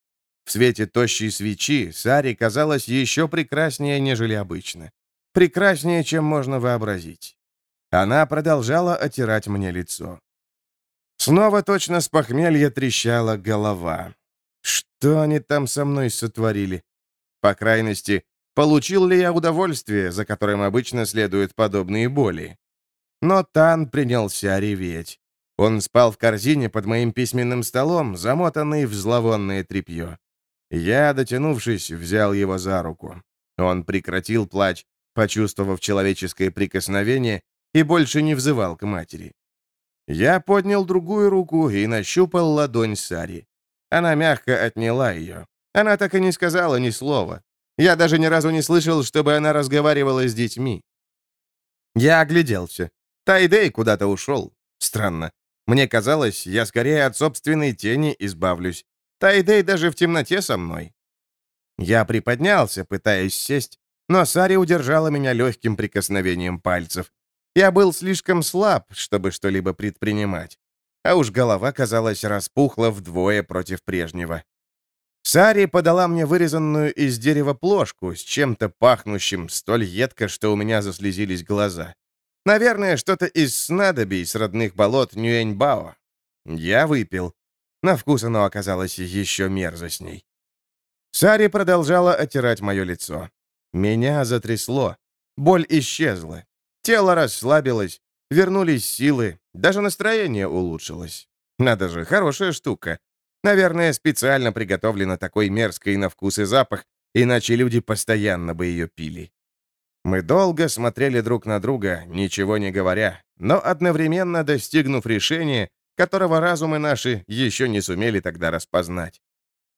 В свете тощей свечи Сари казалась еще прекраснее, нежели обычно. Прекраснее, чем можно вообразить. Она продолжала отирать мне лицо. Снова точно с похмелья трещала голова. Что они там со мной сотворили? По крайности, получил ли я удовольствие, за которым обычно следуют подобные боли? Но Тан принялся реветь. Он спал в корзине под моим письменным столом, замотанный в зловонное тряпье. Я, дотянувшись, взял его за руку. Он прекратил плач, почувствовав человеческое прикосновение, и больше не взывал к матери. Я поднял другую руку и нащупал ладонь Сари. Она мягко отняла ее. Она так и не сказала ни слова. Я даже ни разу не слышал, чтобы она разговаривала с детьми. Я огляделся. Тайдей куда-то ушел. Странно. Мне казалось, я скорее от собственной тени избавлюсь. Тайдей даже в темноте со мной. Я приподнялся, пытаясь сесть, но Сари удержала меня легким прикосновением пальцев. Я был слишком слаб, чтобы что-либо предпринимать а уж голова, казалось, распухла вдвое против прежнего. Сари подала мне вырезанную из дерева плошку с чем-то пахнущим столь едко, что у меня заслезились глаза. Наверное, что-то из снадобий с родных болот Нюэньбао. Я выпил. На вкус оно оказалось еще мерзостней. Сари продолжала оттирать мое лицо. Меня затрясло. Боль исчезла. Тело расслабилось, вернулись силы, даже настроение улучшилось. Надо же, хорошая штука. Наверное, специально приготовлена такой мерзкой на вкус и запах, иначе люди постоянно бы ее пили. Мы долго смотрели друг на друга, ничего не говоря, но одновременно достигнув решения, которого разумы наши еще не сумели тогда распознать.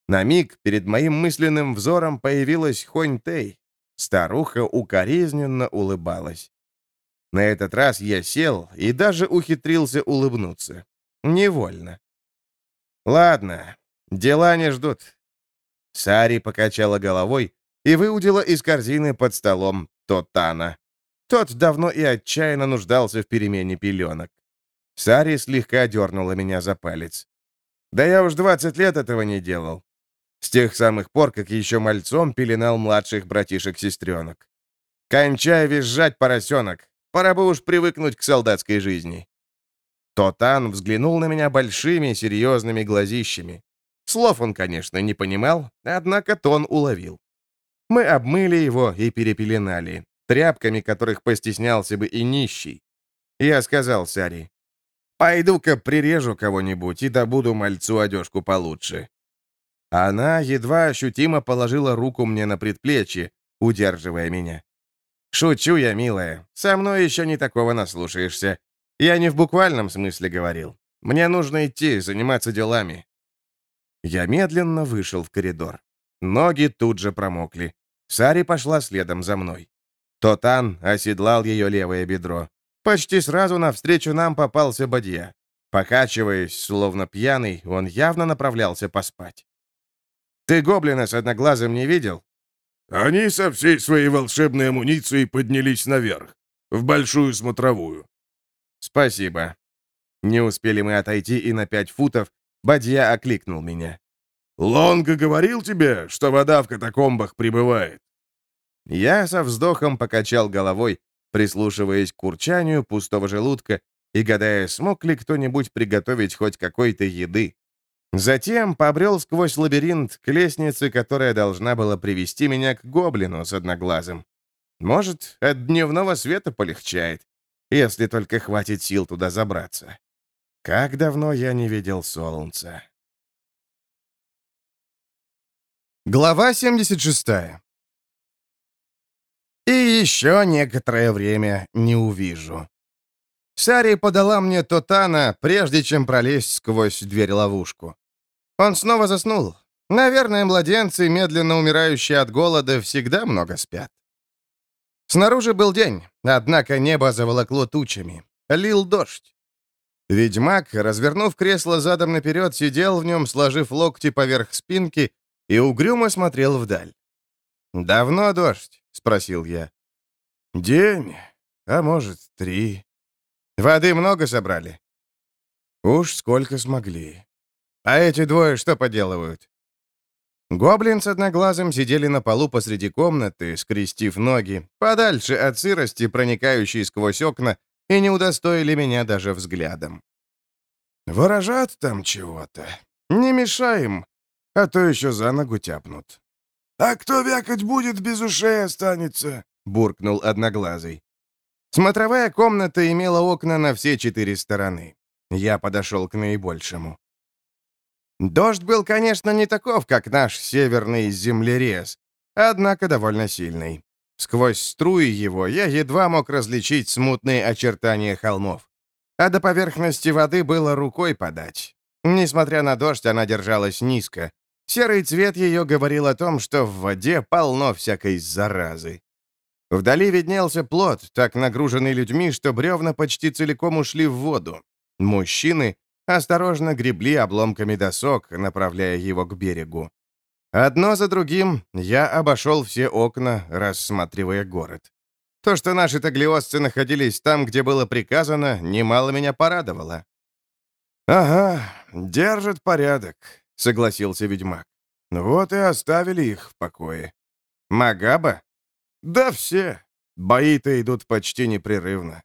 На миг перед моим мысленным взором появилась Хонь Тэй. Старуха укоризненно улыбалась. На этот раз я сел и даже ухитрился улыбнуться. Невольно. «Ладно, дела не ждут». Сари покачала головой и выудила из корзины под столом Тотана. Тот давно и отчаянно нуждался в перемене пеленок. Сари слегка дернула меня за палец. «Да я уж 20 лет этого не делал. С тех самых пор, как еще мальцом пеленал младших братишек-сестренок. Кончай визжать, поросенок. Пора бы уж привыкнуть к солдатской жизни. Тотан взглянул на меня большими, серьезными глазищами. Слов он, конечно, не понимал, однако тон уловил. Мы обмыли его и перепеленали, тряпками которых постеснялся бы и нищий. Я сказал Саре, «Пойду-ка прирежу кого-нибудь и добуду мальцу одежку получше». Она едва ощутимо положила руку мне на предплечье, удерживая меня. «Шучу я, милая. Со мной еще не такого наслушаешься. Я не в буквальном смысле говорил. Мне нужно идти, заниматься делами». Я медленно вышел в коридор. Ноги тут же промокли. Сари пошла следом за мной. Тотан оседлал ее левое бедро. Почти сразу навстречу нам попался Бадья. Покачиваясь, словно пьяный, он явно направлялся поспать. «Ты гоблина с одноглазым не видел?» «Они со всей своей волшебной амуницией поднялись наверх, в большую смотровую». «Спасибо». Не успели мы отойти и на пять футов, Бадья окликнул меня. «Лонго говорил тебе, что вода в катакомбах прибывает?» Я со вздохом покачал головой, прислушиваясь к урчанию пустого желудка и гадая, смог ли кто-нибудь приготовить хоть какой-то еды. Затем побрел сквозь лабиринт к лестнице, которая должна была привести меня к гоблину с одноглазым. Может, от дневного света полегчает, если только хватит сил туда забраться. Как давно я не видел солнца. Глава 76 И еще некоторое время не увижу. Сари подала мне Тотана, прежде чем пролезть сквозь дверь-ловушку. Он снова заснул. Наверное, младенцы, медленно умирающие от голода, всегда много спят. Снаружи был день, однако небо заволокло тучами. Лил дождь. Ведьмак, развернув кресло задом наперед, сидел в нем, сложив локти поверх спинки, и угрюмо смотрел вдаль. «Давно дождь?» — спросил я. «День, а может, три», Воды много собрали?» «Уж сколько смогли». «А эти двое что поделывают?» Гоблин с одноглазым сидели на полу посреди комнаты, скрестив ноги, подальше от сырости, проникающей сквозь окна, и не удостоили меня даже взглядом. «Ворожат там чего-то. Не мешаем, а то еще за ногу тяпнут». «А кто вякать будет, без ушей останется», — буркнул одноглазый. Смотровая комната имела окна на все четыре стороны. Я подошел к наибольшему. Дождь был, конечно, не таков, как наш северный землерез, однако довольно сильный. Сквозь струи его я едва мог различить смутные очертания холмов. А до поверхности воды было рукой подать. Несмотря на дождь, она держалась низко. Серый цвет ее говорил о том, что в воде полно всякой заразы. Вдали виднелся плот, так нагруженный людьми, что бревна почти целиком ушли в воду. Мужчины осторожно гребли обломками досок, направляя его к берегу. Одно за другим я обошел все окна, рассматривая город. То, что наши таглиосцы находились там, где было приказано, немало меня порадовало. «Ага, держат порядок», — согласился ведьмак. «Вот и оставили их в покое». «Магаба?» Да все. Бои-то идут почти непрерывно.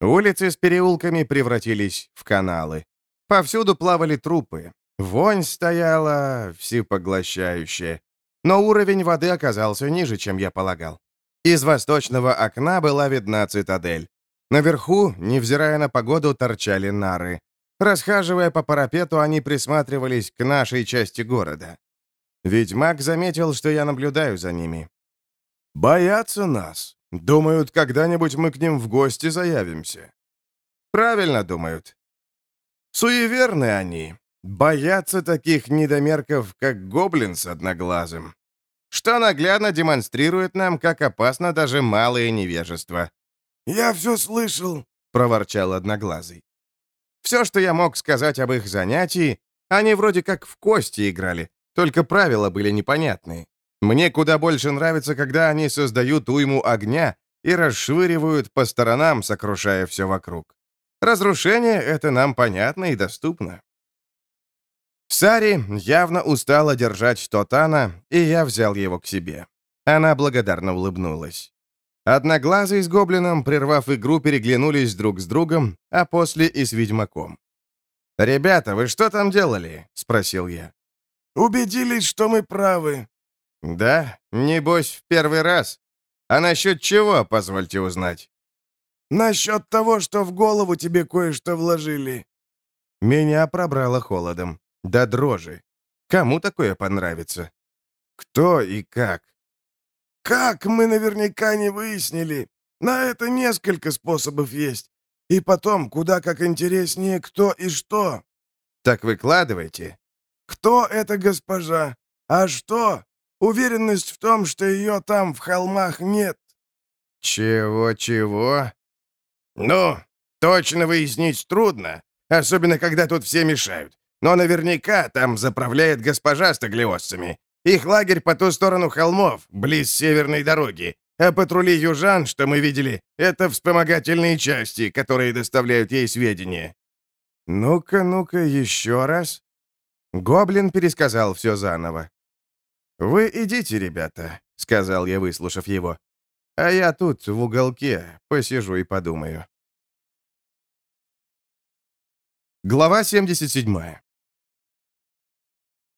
Улицы с переулками превратились в каналы. Повсюду плавали трупы. Вонь стояла всепоглощающая. Но уровень воды оказался ниже, чем я полагал. Из восточного окна была видна цитадель. Наверху, невзирая на погоду, торчали нары. Расхаживая по парапету, они присматривались к нашей части города. Ведьмак заметил, что я наблюдаю за ними. Боятся нас. Думают, когда-нибудь мы к ним в гости заявимся. Правильно думают. Суеверны они. Боятся таких недомерков, как гоблин с одноглазым. Что наглядно демонстрирует нам, как опасно даже малое невежество. «Я все слышал», — проворчал одноглазый. Все, что я мог сказать об их занятии, они вроде как в кости играли, только правила были непонятные. Мне куда больше нравится, когда они создают уйму огня и расшвыривают по сторонам, сокрушая все вокруг. Разрушение — это нам понятно и доступно. Сари явно устала держать Тотана, и я взял его к себе. Она благодарно улыбнулась. Одноглазый с гоблином, прервав игру, переглянулись друг с другом, а после и с ведьмаком. «Ребята, вы что там делали?» — спросил я. «Убедились, что мы правы», «Да? Небось, в первый раз? А насчет чего, позвольте узнать?» «Насчет того, что в голову тебе кое-что вложили». Меня пробрало холодом. Да дрожи. Кому такое понравится? Кто и как? «Как, мы наверняка не выяснили. На это несколько способов есть. И потом, куда как интереснее, кто и что». «Так выкладывайте». «Кто эта госпожа? А что? Уверенность в том, что ее там, в холмах, нет». «Чего-чего?» «Ну, точно выяснить трудно. особенно когда тут все мешают. Но наверняка там заправляет госпожа с таглиосцами. Их лагерь по ту сторону холмов, близ северной дороги. А патрули южан, что мы видели, это вспомогательные части, которые доставляют ей сведения». «Ну-ка, ну-ка, еще раз». Гоблин пересказал все заново. «Вы идите, ребята», — сказал я, выслушав его. «А я тут, в уголке, посижу и подумаю». Глава 77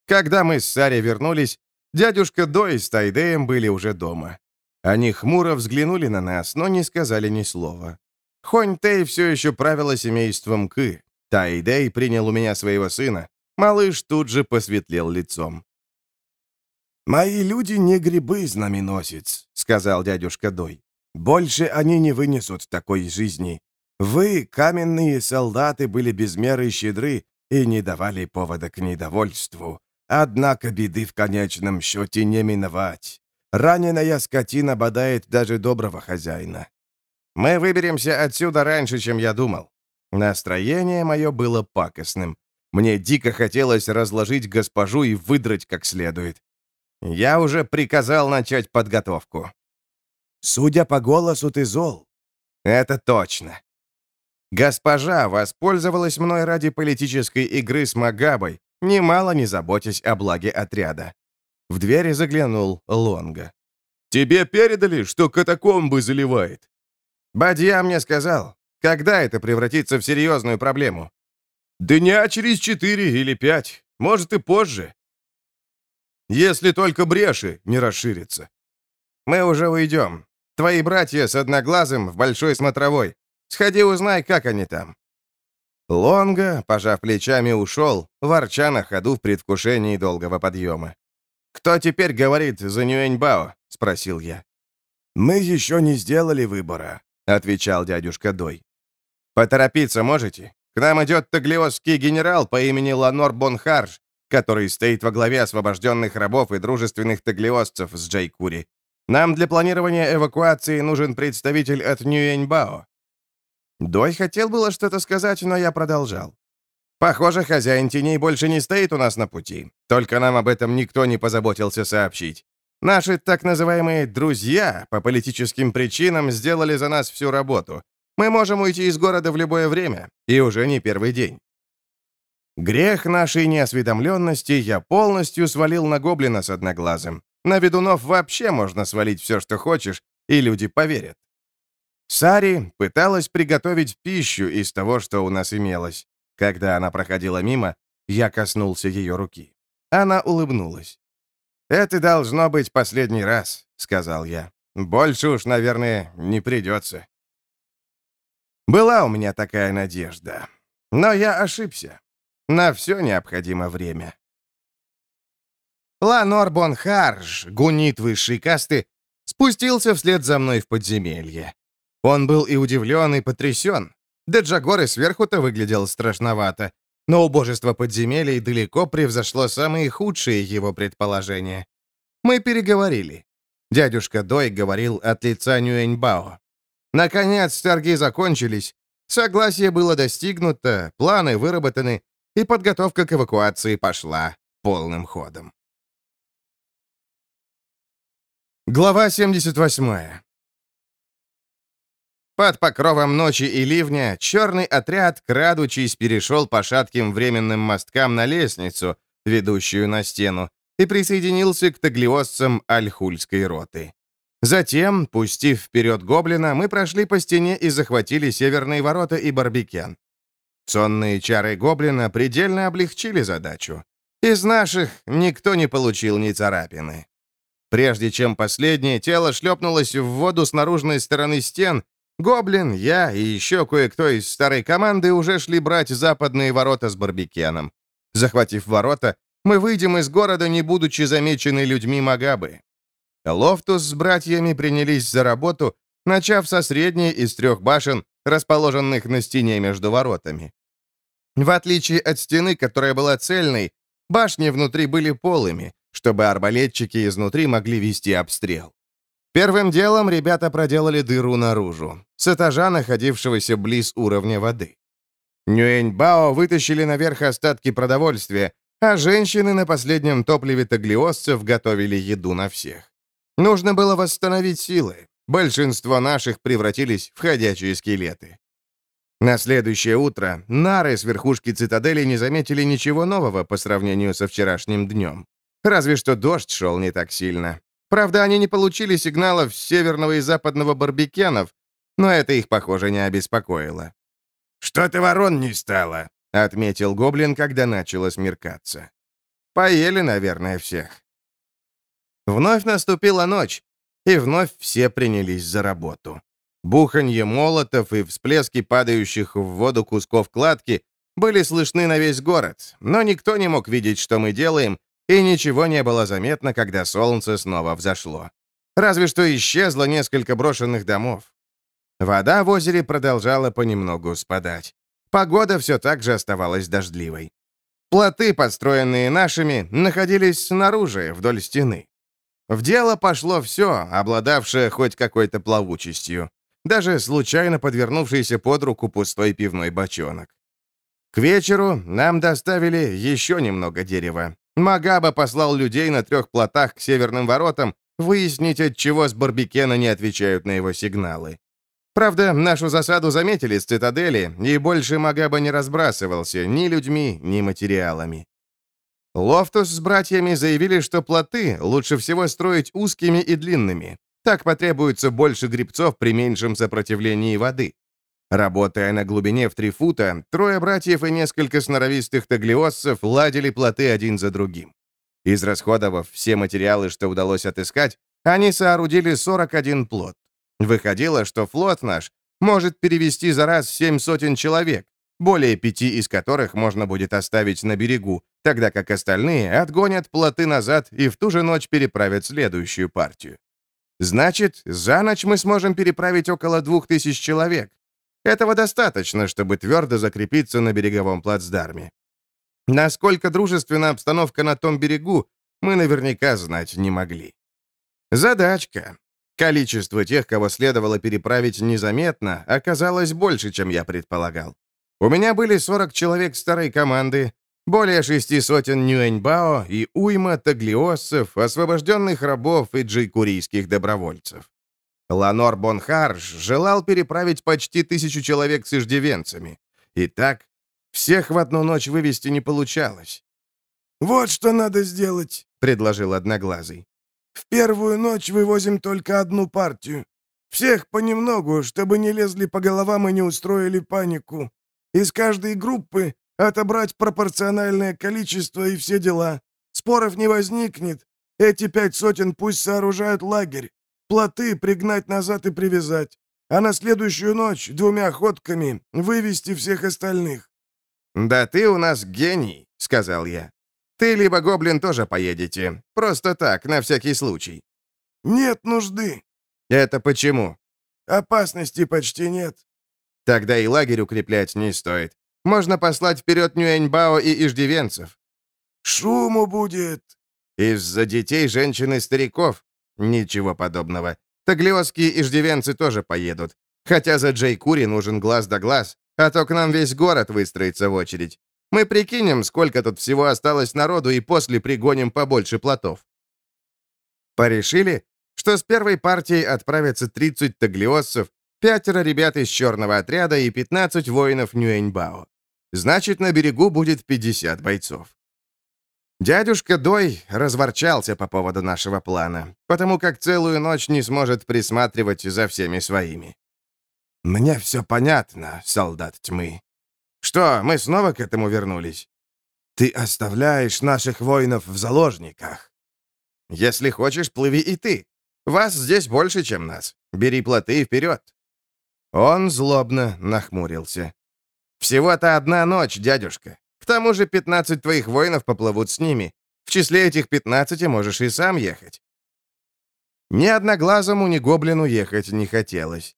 Когда мы с Сарей вернулись, дядюшка Дой с Тайдеем были уже дома. Они хмуро взглянули на нас, но не сказали ни слова. Хонь Тэй все еще правила семейством Кы. Тайдей принял у меня своего сына. Малыш тут же посветлел лицом. «Мои люди не грибы, знаменосец», — сказал дядюшка Дой. «Больше они не вынесут такой жизни. Вы, каменные солдаты, были без меры щедры и не давали повода к недовольству. Однако беды в конечном счете не миновать. Раненая скотина бодает даже доброго хозяина. Мы выберемся отсюда раньше, чем я думал. Настроение мое было пакостным. Мне дико хотелось разложить госпожу и выдрать как следует. Я уже приказал начать подготовку. Судя по голосу, ты зол. Это точно. Госпожа воспользовалась мной ради политической игры с Магабой, немало не заботясь о благе отряда. В двери заглянул Лонга. «Тебе передали, что катакомбы заливает?» Бадья мне сказал, когда это превратится в серьезную проблему. «Дня через четыре или пять, может и позже. Если только бреши не расширятся. Мы уже уйдем. Твои братья с одноглазым в большой смотровой. Сходи узнай, как они там». Лонга, пожав плечами, ушел, ворча на ходу в предвкушении долгого подъема. «Кто теперь говорит за Нюэньбао?» — спросил я. «Мы еще не сделали выбора», — отвечал дядюшка Дой. «Поторопиться можете? К нам идет таглиосский генерал по имени Ланор Бонхарж, который стоит во главе освобожденных рабов и дружественных таглиосцев с Джайкури. Нам для планирования эвакуации нужен представитель от Нюэньбао». Дой хотел было что-то сказать, но я продолжал. Похоже, хозяин теней больше не стоит у нас на пути. Только нам об этом никто не позаботился сообщить. Наши так называемые «друзья» по политическим причинам сделали за нас всю работу. Мы можем уйти из города в любое время, и уже не первый день. Грех нашей неосведомленности я полностью свалил на гоблина с одноглазым. На ведунов вообще можно свалить все, что хочешь, и люди поверят. Сари пыталась приготовить пищу из того, что у нас имелось. Когда она проходила мимо, я коснулся ее руки. Она улыбнулась. «Это должно быть последний раз», — сказал я. «Больше уж, наверное, не придется». Была у меня такая надежда. Но я ошибся. На все необходимо время. Ланор Бонхарж, гунит высшей касты, спустился вслед за мной в подземелье. Он был и удивлен, и потрясен. Деджагор и сверху-то выглядел страшновато, но убожество подземелий далеко превзошло самые худшие его предположения. Мы переговорили. Дядюшка Дой говорил от лица Нюэньбао. Наконец, торги закончились, согласие было достигнуто, планы выработаны, и подготовка к эвакуации пошла полным ходом. Глава 78 под покровом ночи и ливня черный отряд, крадучись, перешел по шатким временным мосткам на лестницу, ведущую на стену, и присоединился к таглиосцам Альхульской роты. Затем, пустив вперед гоблина, мы прошли по стене и захватили северные ворота и барбекен. Сонные чары гоблина предельно облегчили задачу. Из наших никто не получил ни царапины. Прежде чем последнее тело шлепнулось в воду с наружной стороны стен, Гоблин, я и еще кое-кто из старой команды уже шли брать западные ворота с барбиканом. Захватив ворота, мы выйдем из города, не будучи замечены людьми Магабы. Лофтус с братьями принялись за работу, начав со средней из трех башен, расположенных на стене между воротами. В отличие от стены, которая была цельной, башни внутри были полыми, чтобы арбалетчики изнутри могли вести обстрел. Первым делом ребята проделали дыру наружу, с этажа, находившегося близ уровня воды. Нюэньбао вытащили наверх остатки продовольствия, а женщины на последнем топливе таглиосцев готовили еду на всех. Нужно было восстановить силы. Большинство наших превратились в ходячие скелеты. На следующее утро нары с верхушки цитадели не заметили ничего нового по сравнению со вчерашним днем. Разве что дождь шел не так сильно. Правда, они не получили сигналов с северного и западного барбекенов, но это их, похоже, не обеспокоило. «Что-то ворон не стало», — отметил Гоблин, когда начало смеркаться. «Поели, наверное, всех». Вновь наступила ночь, и вновь все принялись за работу. Буханье молотов и всплески падающих в воду кусков кладки были слышны на весь город, но никто не мог видеть, что мы делаем, и ничего не было заметно, когда солнце снова взошло. Разве что исчезло несколько брошенных домов. Вода в озере продолжала понемногу спадать. Погода все так же оставалась дождливой. Плоты, построенные нашими, находились снаружи, вдоль стены. В дело пошло все, обладавшее хоть какой-то плавучестью даже случайно подвернувшийся под руку пустой пивной бочонок. К вечеру нам доставили еще немного дерева. Магаба послал людей на трех плотах к северным воротам выяснить, от чего с Барбикена не отвечают на его сигналы. Правда, нашу засаду заметили с цитадели, и больше Магаба не разбрасывался ни людьми, ни материалами. Лофтус с братьями заявили, что плоты лучше всего строить узкими и длинными. Так потребуется больше гребцов при меньшем сопротивлении воды. Работая на глубине в три фута, трое братьев и несколько сноровистых таглиосцев ладили плоты один за другим. Израсходовав все материалы, что удалось отыскать, они соорудили 41 плот. Выходило, что флот наш может перевести за раз семь сотен человек, более пяти из которых можно будет оставить на берегу, тогда как остальные отгонят плоты назад и в ту же ночь переправят следующую партию. Значит, за ночь мы сможем переправить около двух тысяч человек. Этого достаточно, чтобы твердо закрепиться на береговом плацдарме. Насколько дружественна обстановка на том берегу, мы наверняка знать не могли. Задачка. Количество тех, кого следовало переправить незаметно, оказалось больше, чем я предполагал. У меня были 40 человек старой команды, более шести сотен нюэньбао и уйма таглиоссов, освобожденных рабов и джейкурийских добровольцев. Ланор Бонхарж желал переправить почти тысячу человек с иждивенцами. И так, всех в одну ночь вывести не получалось. «Вот что надо сделать», — предложил Одноглазый. «В первую ночь вывозим только одну партию. Всех понемногу, чтобы не лезли по головам и не устроили панику. Из каждой группы Отобрать пропорциональное количество и все дела. Споров не возникнет. Эти пять сотен пусть сооружают лагерь. Плоты пригнать назад и привязать. А на следующую ночь двумя ходками вывести всех остальных. «Да ты у нас гений», — сказал я. «Ты либо Гоблин тоже поедете. Просто так, на всякий случай». «Нет нужды». «Это почему?» «Опасности почти нет». «Тогда и лагерь укреплять не стоит. Можно послать вперед Нюэньбао и иждивенцев». «Шуму будет». «Из-за детей, женщин и стариков?» «Ничего подобного. Таглиосские иждивенцы тоже поедут. Хотя за Джей Кури нужен глаз да глаз, а то к нам весь город выстроится в очередь. Мы прикинем, сколько тут всего осталось народу, и после пригоним побольше плотов». Порешили, что с первой партией отправятся 30 таглиоссов, Пятеро ребят из черного отряда и 15 воинов Нюэньбао. Значит, на берегу будет 50 бойцов. Дядюшка Дой разворчался по поводу нашего плана, потому как целую ночь не сможет присматривать за всеми своими. «Мне все понятно, солдат тьмы. Что, мы снова к этому вернулись? Ты оставляешь наших воинов в заложниках. Если хочешь, плыви и ты. Вас здесь больше, чем нас. Бери плоты вперед. Он злобно нахмурился. «Всего-то одна ночь, дядюшка. К тому же 15 твоих воинов поплывут с ними. В числе этих 15 можешь и сам ехать». Ни одноглазому, ни гоблину ехать не хотелось.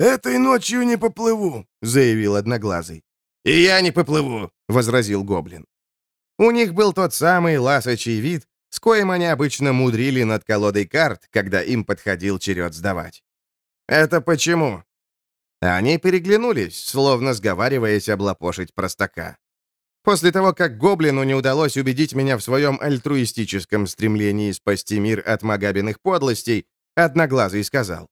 «Этой ночью не поплыву», — заявил Одноглазый. «И я не поплыву», — возразил гоблин. У них был тот самый ласочий вид, с коим они обычно мудрили над колодой карт, когда им подходил черед сдавать. «Это почему?» Они переглянулись, словно сговариваясь облапошить простака. После того, как Гоблину не удалось убедить меня в своем альтруистическом стремлении спасти мир от магабиных подлостей, Одноглазый сказал.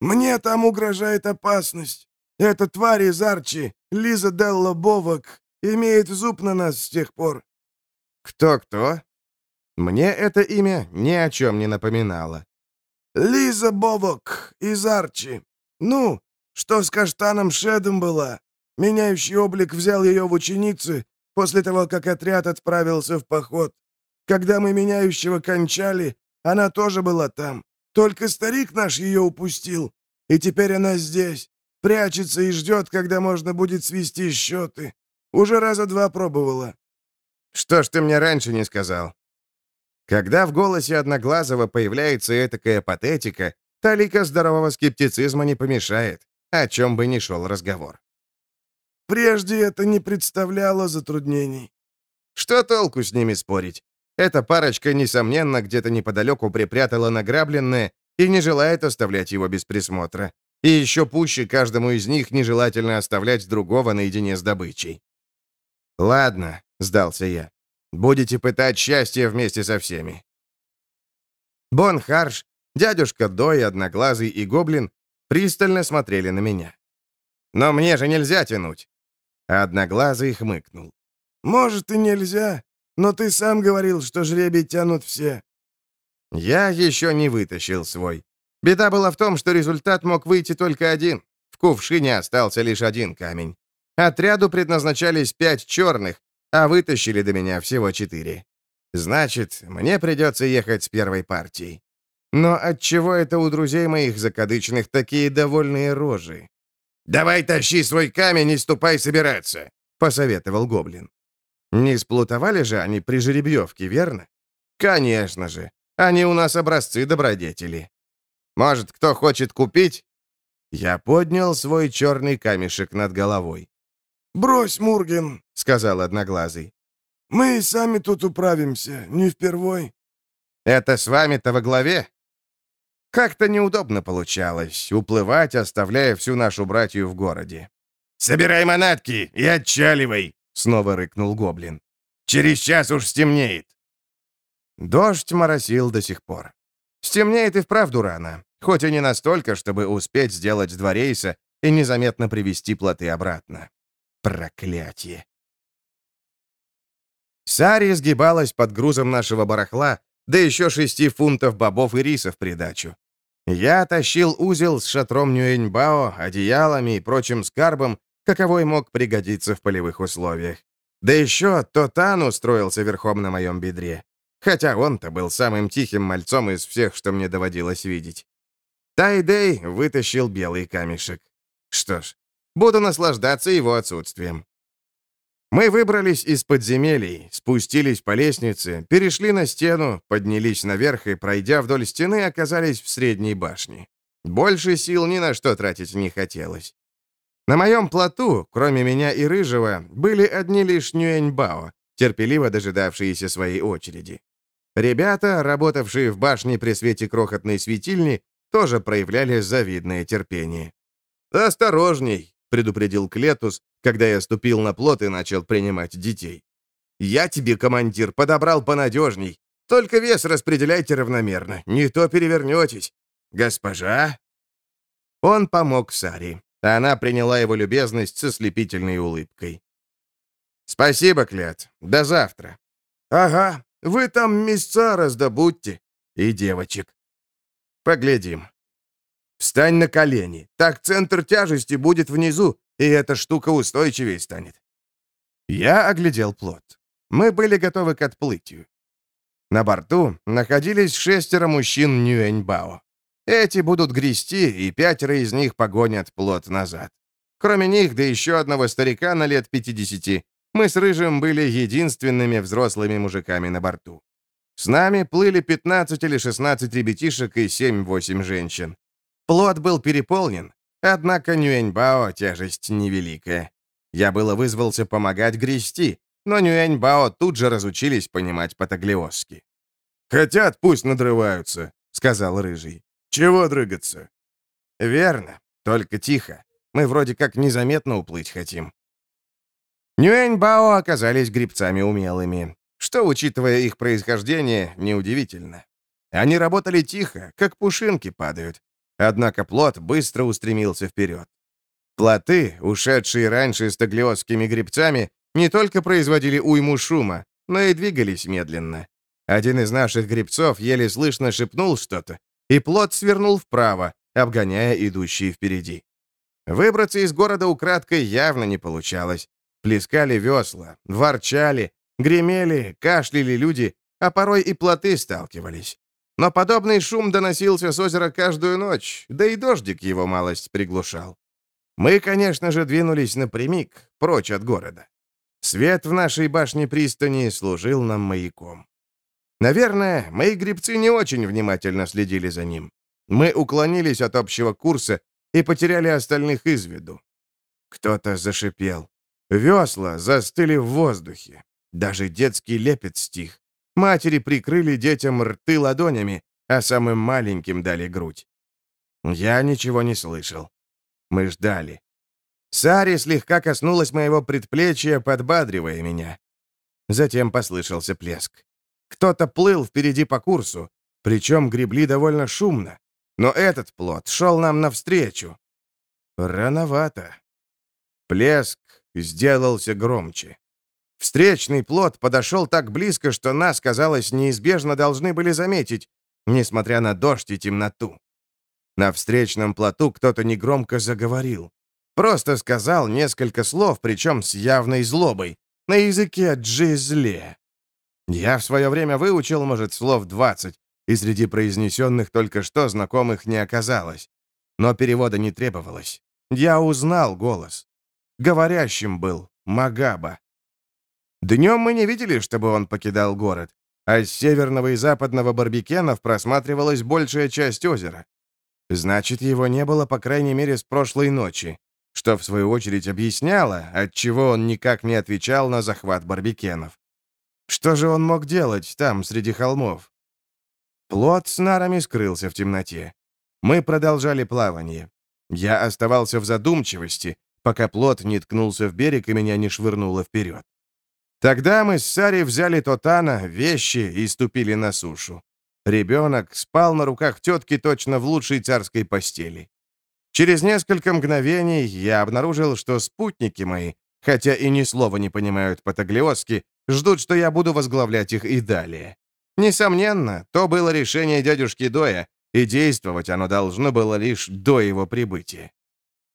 «Мне там угрожает опасность. Эта тварь из Арчи, Лиза Делла Бовок, имеет зуб на нас с тех пор». «Кто-кто?» Мне это имя ни о чем не напоминало. «Лиза Бовок из Арчи. Ну, что с каштаном Шедом была. Меняющий облик взял ее в ученицы после того, как отряд отправился в поход. Когда мы меняющего кончали, она тоже была там. Только старик наш ее упустил, и теперь она здесь, прячется и ждет, когда можно будет свести счеты. Уже раза два пробовала». «Что ж ты мне раньше не сказал?» Когда в голосе Одноглазого появляется этакая патетика, талика здорового скептицизма не помешает, о чем бы ни шел разговор. «Прежде это не представляло затруднений». «Что толку с ними спорить? Эта парочка, несомненно, где-то неподалеку припрятала награбленное и не желает оставлять его без присмотра. И еще пуще каждому из них нежелательно оставлять другого наедине с добычей. «Ладно», — сдался я. «Будете пытать счастье вместе со всеми». Бон Харш, дядюшка Дой, Одноглазый и Гоблин пристально смотрели на меня. «Но мне же нельзя тянуть!» Одноглазый хмыкнул. «Может, и нельзя, но ты сам говорил, что жребий тянут все». Я еще не вытащил свой. Беда была в том, что результат мог выйти только один. В кувшине остался лишь один камень. Отряду предназначались пять черных, а вытащили до меня всего четыре. Значит, мне придется ехать с первой партией. Но отчего это у друзей моих закадычных такие довольные рожи? «Давай тащи свой камень и ступай собираться», — посоветовал гоблин. Не сплутовали же они при жеребьевке, верно? Конечно же. Они у нас образцы добродетели. Может, кто хочет купить? Я поднял свой черный камешек над головой. «Брось, Мурген», — сказал Одноглазый. «Мы сами тут управимся, не впервой». «Это с вами-то во главе?» Как-то неудобно получалось, уплывать, оставляя всю нашу братью в городе. «Собирай манатки и отчаливай!» снова рыкнул гоблин. «Через час уж стемнеет!» Дождь моросил до сих пор. Стемнеет и вправду рано, хоть и не настолько, чтобы успеть сделать два рейса и незаметно привести плоты обратно. Проклятие! Сари сгибалась под грузом нашего барахла, да еще шести фунтов бобов и риса в придачу. Я тащил узел с шатром Нюэньбао, одеялами и прочим скарбом, каковой мог пригодиться в полевых условиях. Да еще Тотан устроился верхом на моем бедре. Хотя он-то был самым тихим мальцом из всех, что мне доводилось видеть. Тайдей вытащил белый камешек. Что ж, буду наслаждаться его отсутствием. Мы выбрались из подземелий, спустились по лестнице, перешли на стену, поднялись наверх и, пройдя вдоль стены, оказались в средней башне. Больше сил ни на что тратить не хотелось. На моем плоту, кроме меня и Рыжего, были одни лишь Нюэньбао, терпеливо дожидавшиеся своей очереди. Ребята, работавшие в башне при свете крохотной светильни, тоже проявляли завидное терпение. «Осторожней», — предупредил Клетус, когда я ступил на плот и начал принимать детей. «Я тебе, командир, подобрал понадежней. Только вес распределяйте равномерно, не то перевернетесь. Госпожа?» Он помог Саре. Она приняла его любезность со слепительной улыбкой. «Спасибо, Клет. До завтра». «Ага, вы там места раздобудьте. И девочек». «Поглядим». «Встань на колени. Так центр тяжести будет внизу, и эта штука устойчивее станет». Я оглядел плот. Мы были готовы к отплытию. На борту находились шестеро мужчин Нюэньбао. Эти будут грести, и пятеро из них погонят плот назад. Кроме них, да еще одного старика на лет 50, мы с Рыжим были единственными взрослыми мужиками на борту. С нами плыли 15 или 16 ребятишек и 7-8 женщин. Плот был переполнен, однако Нюэньбао тяжесть невеликая. Я было вызвался помогать грести, но Нюэньбао тут же разучились понимать по-таглиосски. «Хотят, пусть надрываются», — сказал Рыжий. Чего дрыгаться?» «Верно, только тихо. Мы вроде как незаметно уплыть хотим». Нюэньбао оказались грибцами умелыми, что, учитывая их происхождение, неудивительно. Они работали тихо, как пушинки падают. Однако плот быстро устремился вперед. Плоты, ушедшие раньше с таглиосскими грибцами, не только производили уйму шума, но и двигались медленно. Один из наших грибцов еле слышно шепнул что-то, и плот свернул вправо, обгоняя идущие впереди. Выбраться из города украдкой явно не получалось. Плескали весла, ворчали, гремели, кашляли люди, а порой и плоты сталкивались. Но подобный шум доносился с озера каждую ночь, да и дождик его малость приглушал. Мы, конечно же, двинулись напрямик, прочь от города. Свет в нашей башне пристани служил нам маяком. Наверное, мои грибцы не очень внимательно следили за ним. Мы уклонились от общего курса и потеряли остальных из виду. Кто-то зашипел. Весла застыли в воздухе. Даже детский лепет стих. Матери прикрыли детям рты ладонями, а самым маленьким дали грудь. Я ничего не слышал. Мы ждали. Сари слегка коснулась моего предплечья, подбадривая меня. Затем послышался плеск. Кто-то плыл впереди по курсу, причем гребли довольно шумно. Но этот плот шел нам навстречу. Рановато. Плеск сделался громче. Встречный плот подошел так близко, что нас, казалось, неизбежно должны были заметить, несмотря на дождь и темноту. На встречном плоту кто-то негромко заговорил. Просто сказал несколько слов, причем с явной злобой, на языке джизле. Я в свое время выучил, может, слов 20, и среди произнесенных только что знакомых не оказалось. Но перевода не требовалось. Я узнал голос. Говорящим был Магаба. Днем мы не видели, чтобы он покидал город, а с северного и западного барбекенов просматривалась большая часть озера. Значит, его не было, по крайней мере, с прошлой ночи, что, в свою очередь, объясняло, отчего он никак не отвечал на захват барбекенов. Что же он мог делать там, среди холмов? Плот с нарами скрылся в темноте. Мы продолжали плавание. Я оставался в задумчивости, пока плот не ткнулся в берег и меня не швырнуло вперед. Тогда мы с Сари взяли Тотана, вещи и ступили на сушу. Ребенок спал на руках тетки точно в лучшей царской постели. Через несколько мгновений я обнаружил, что спутники мои, хотя и ни слова не понимают по-таглиоски, ждут, что я буду возглавлять их и далее. Несомненно, то было решение дядюшки Доя, и действовать оно должно было лишь до его прибытия.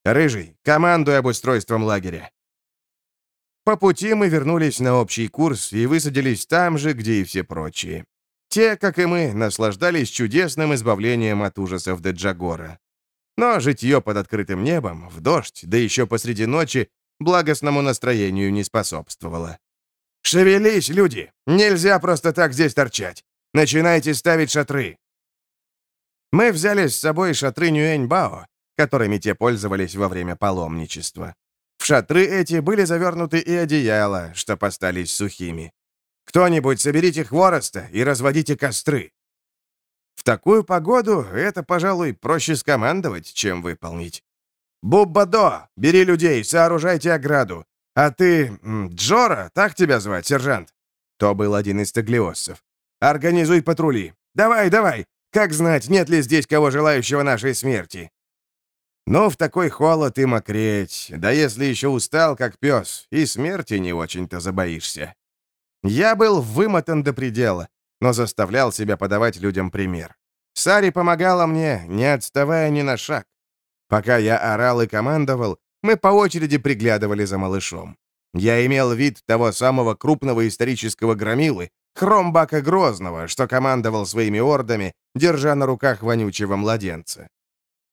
«Рыжий, командуй обустройством лагеря. По пути мы вернулись на общий курс и высадились там же, где и все прочие. Те, как и мы, наслаждались чудесным избавлением от ужасов Деджагора. Но житье под открытым небом, в дождь, да еще посреди ночи, благостному настроению не способствовало. «Шевелись, люди! Нельзя просто так здесь торчать! Начинайте ставить шатры!» Мы взяли с собой шатры Нюэньбао, которыми те пользовались во время паломничества. Шатры эти были завернуты и одеяла, что остались сухими. Кто-нибудь соберите хвороста и разводите костры. В такую погоду это, пожалуй, проще скомандовать, чем выполнить. «Буббадо, бери людей, сооружайте ограду. А ты, Джора, так тебя звать, сержант?» То был один из таглиоссов. «Организуй патрули. Давай, давай. Как знать, нет ли здесь кого желающего нашей смерти?» Но в такой холод и мокреть, да если еще устал, как пес, и смерти не очень-то забоишься. Я был вымотан до предела, но заставлял себя подавать людям пример. Сари помогала мне, не отставая ни на шаг. Пока я орал и командовал, мы по очереди приглядывали за малышом. Я имел вид того самого крупного исторического громилы, Хромбака Грозного, что командовал своими ордами, держа на руках вонючего младенца.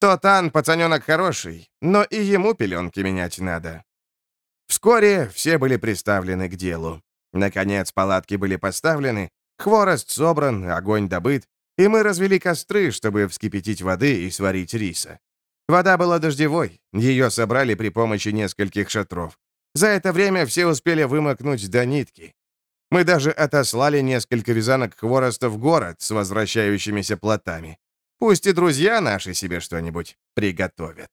Тот Ан пацаненок хороший, но и ему пеленки менять надо. Вскоре все были приставлены к делу. Наконец палатки были поставлены, хворост собран, огонь добыт, и мы развели костры, чтобы вскипятить воды и сварить риса. Вода была дождевой, ее собрали при помощи нескольких шатров. За это время все успели вымокнуть до нитки. Мы даже отослали несколько вязанок хвороста в город с возвращающимися плотами. Пусть и друзья наши себе что-нибудь приготовят.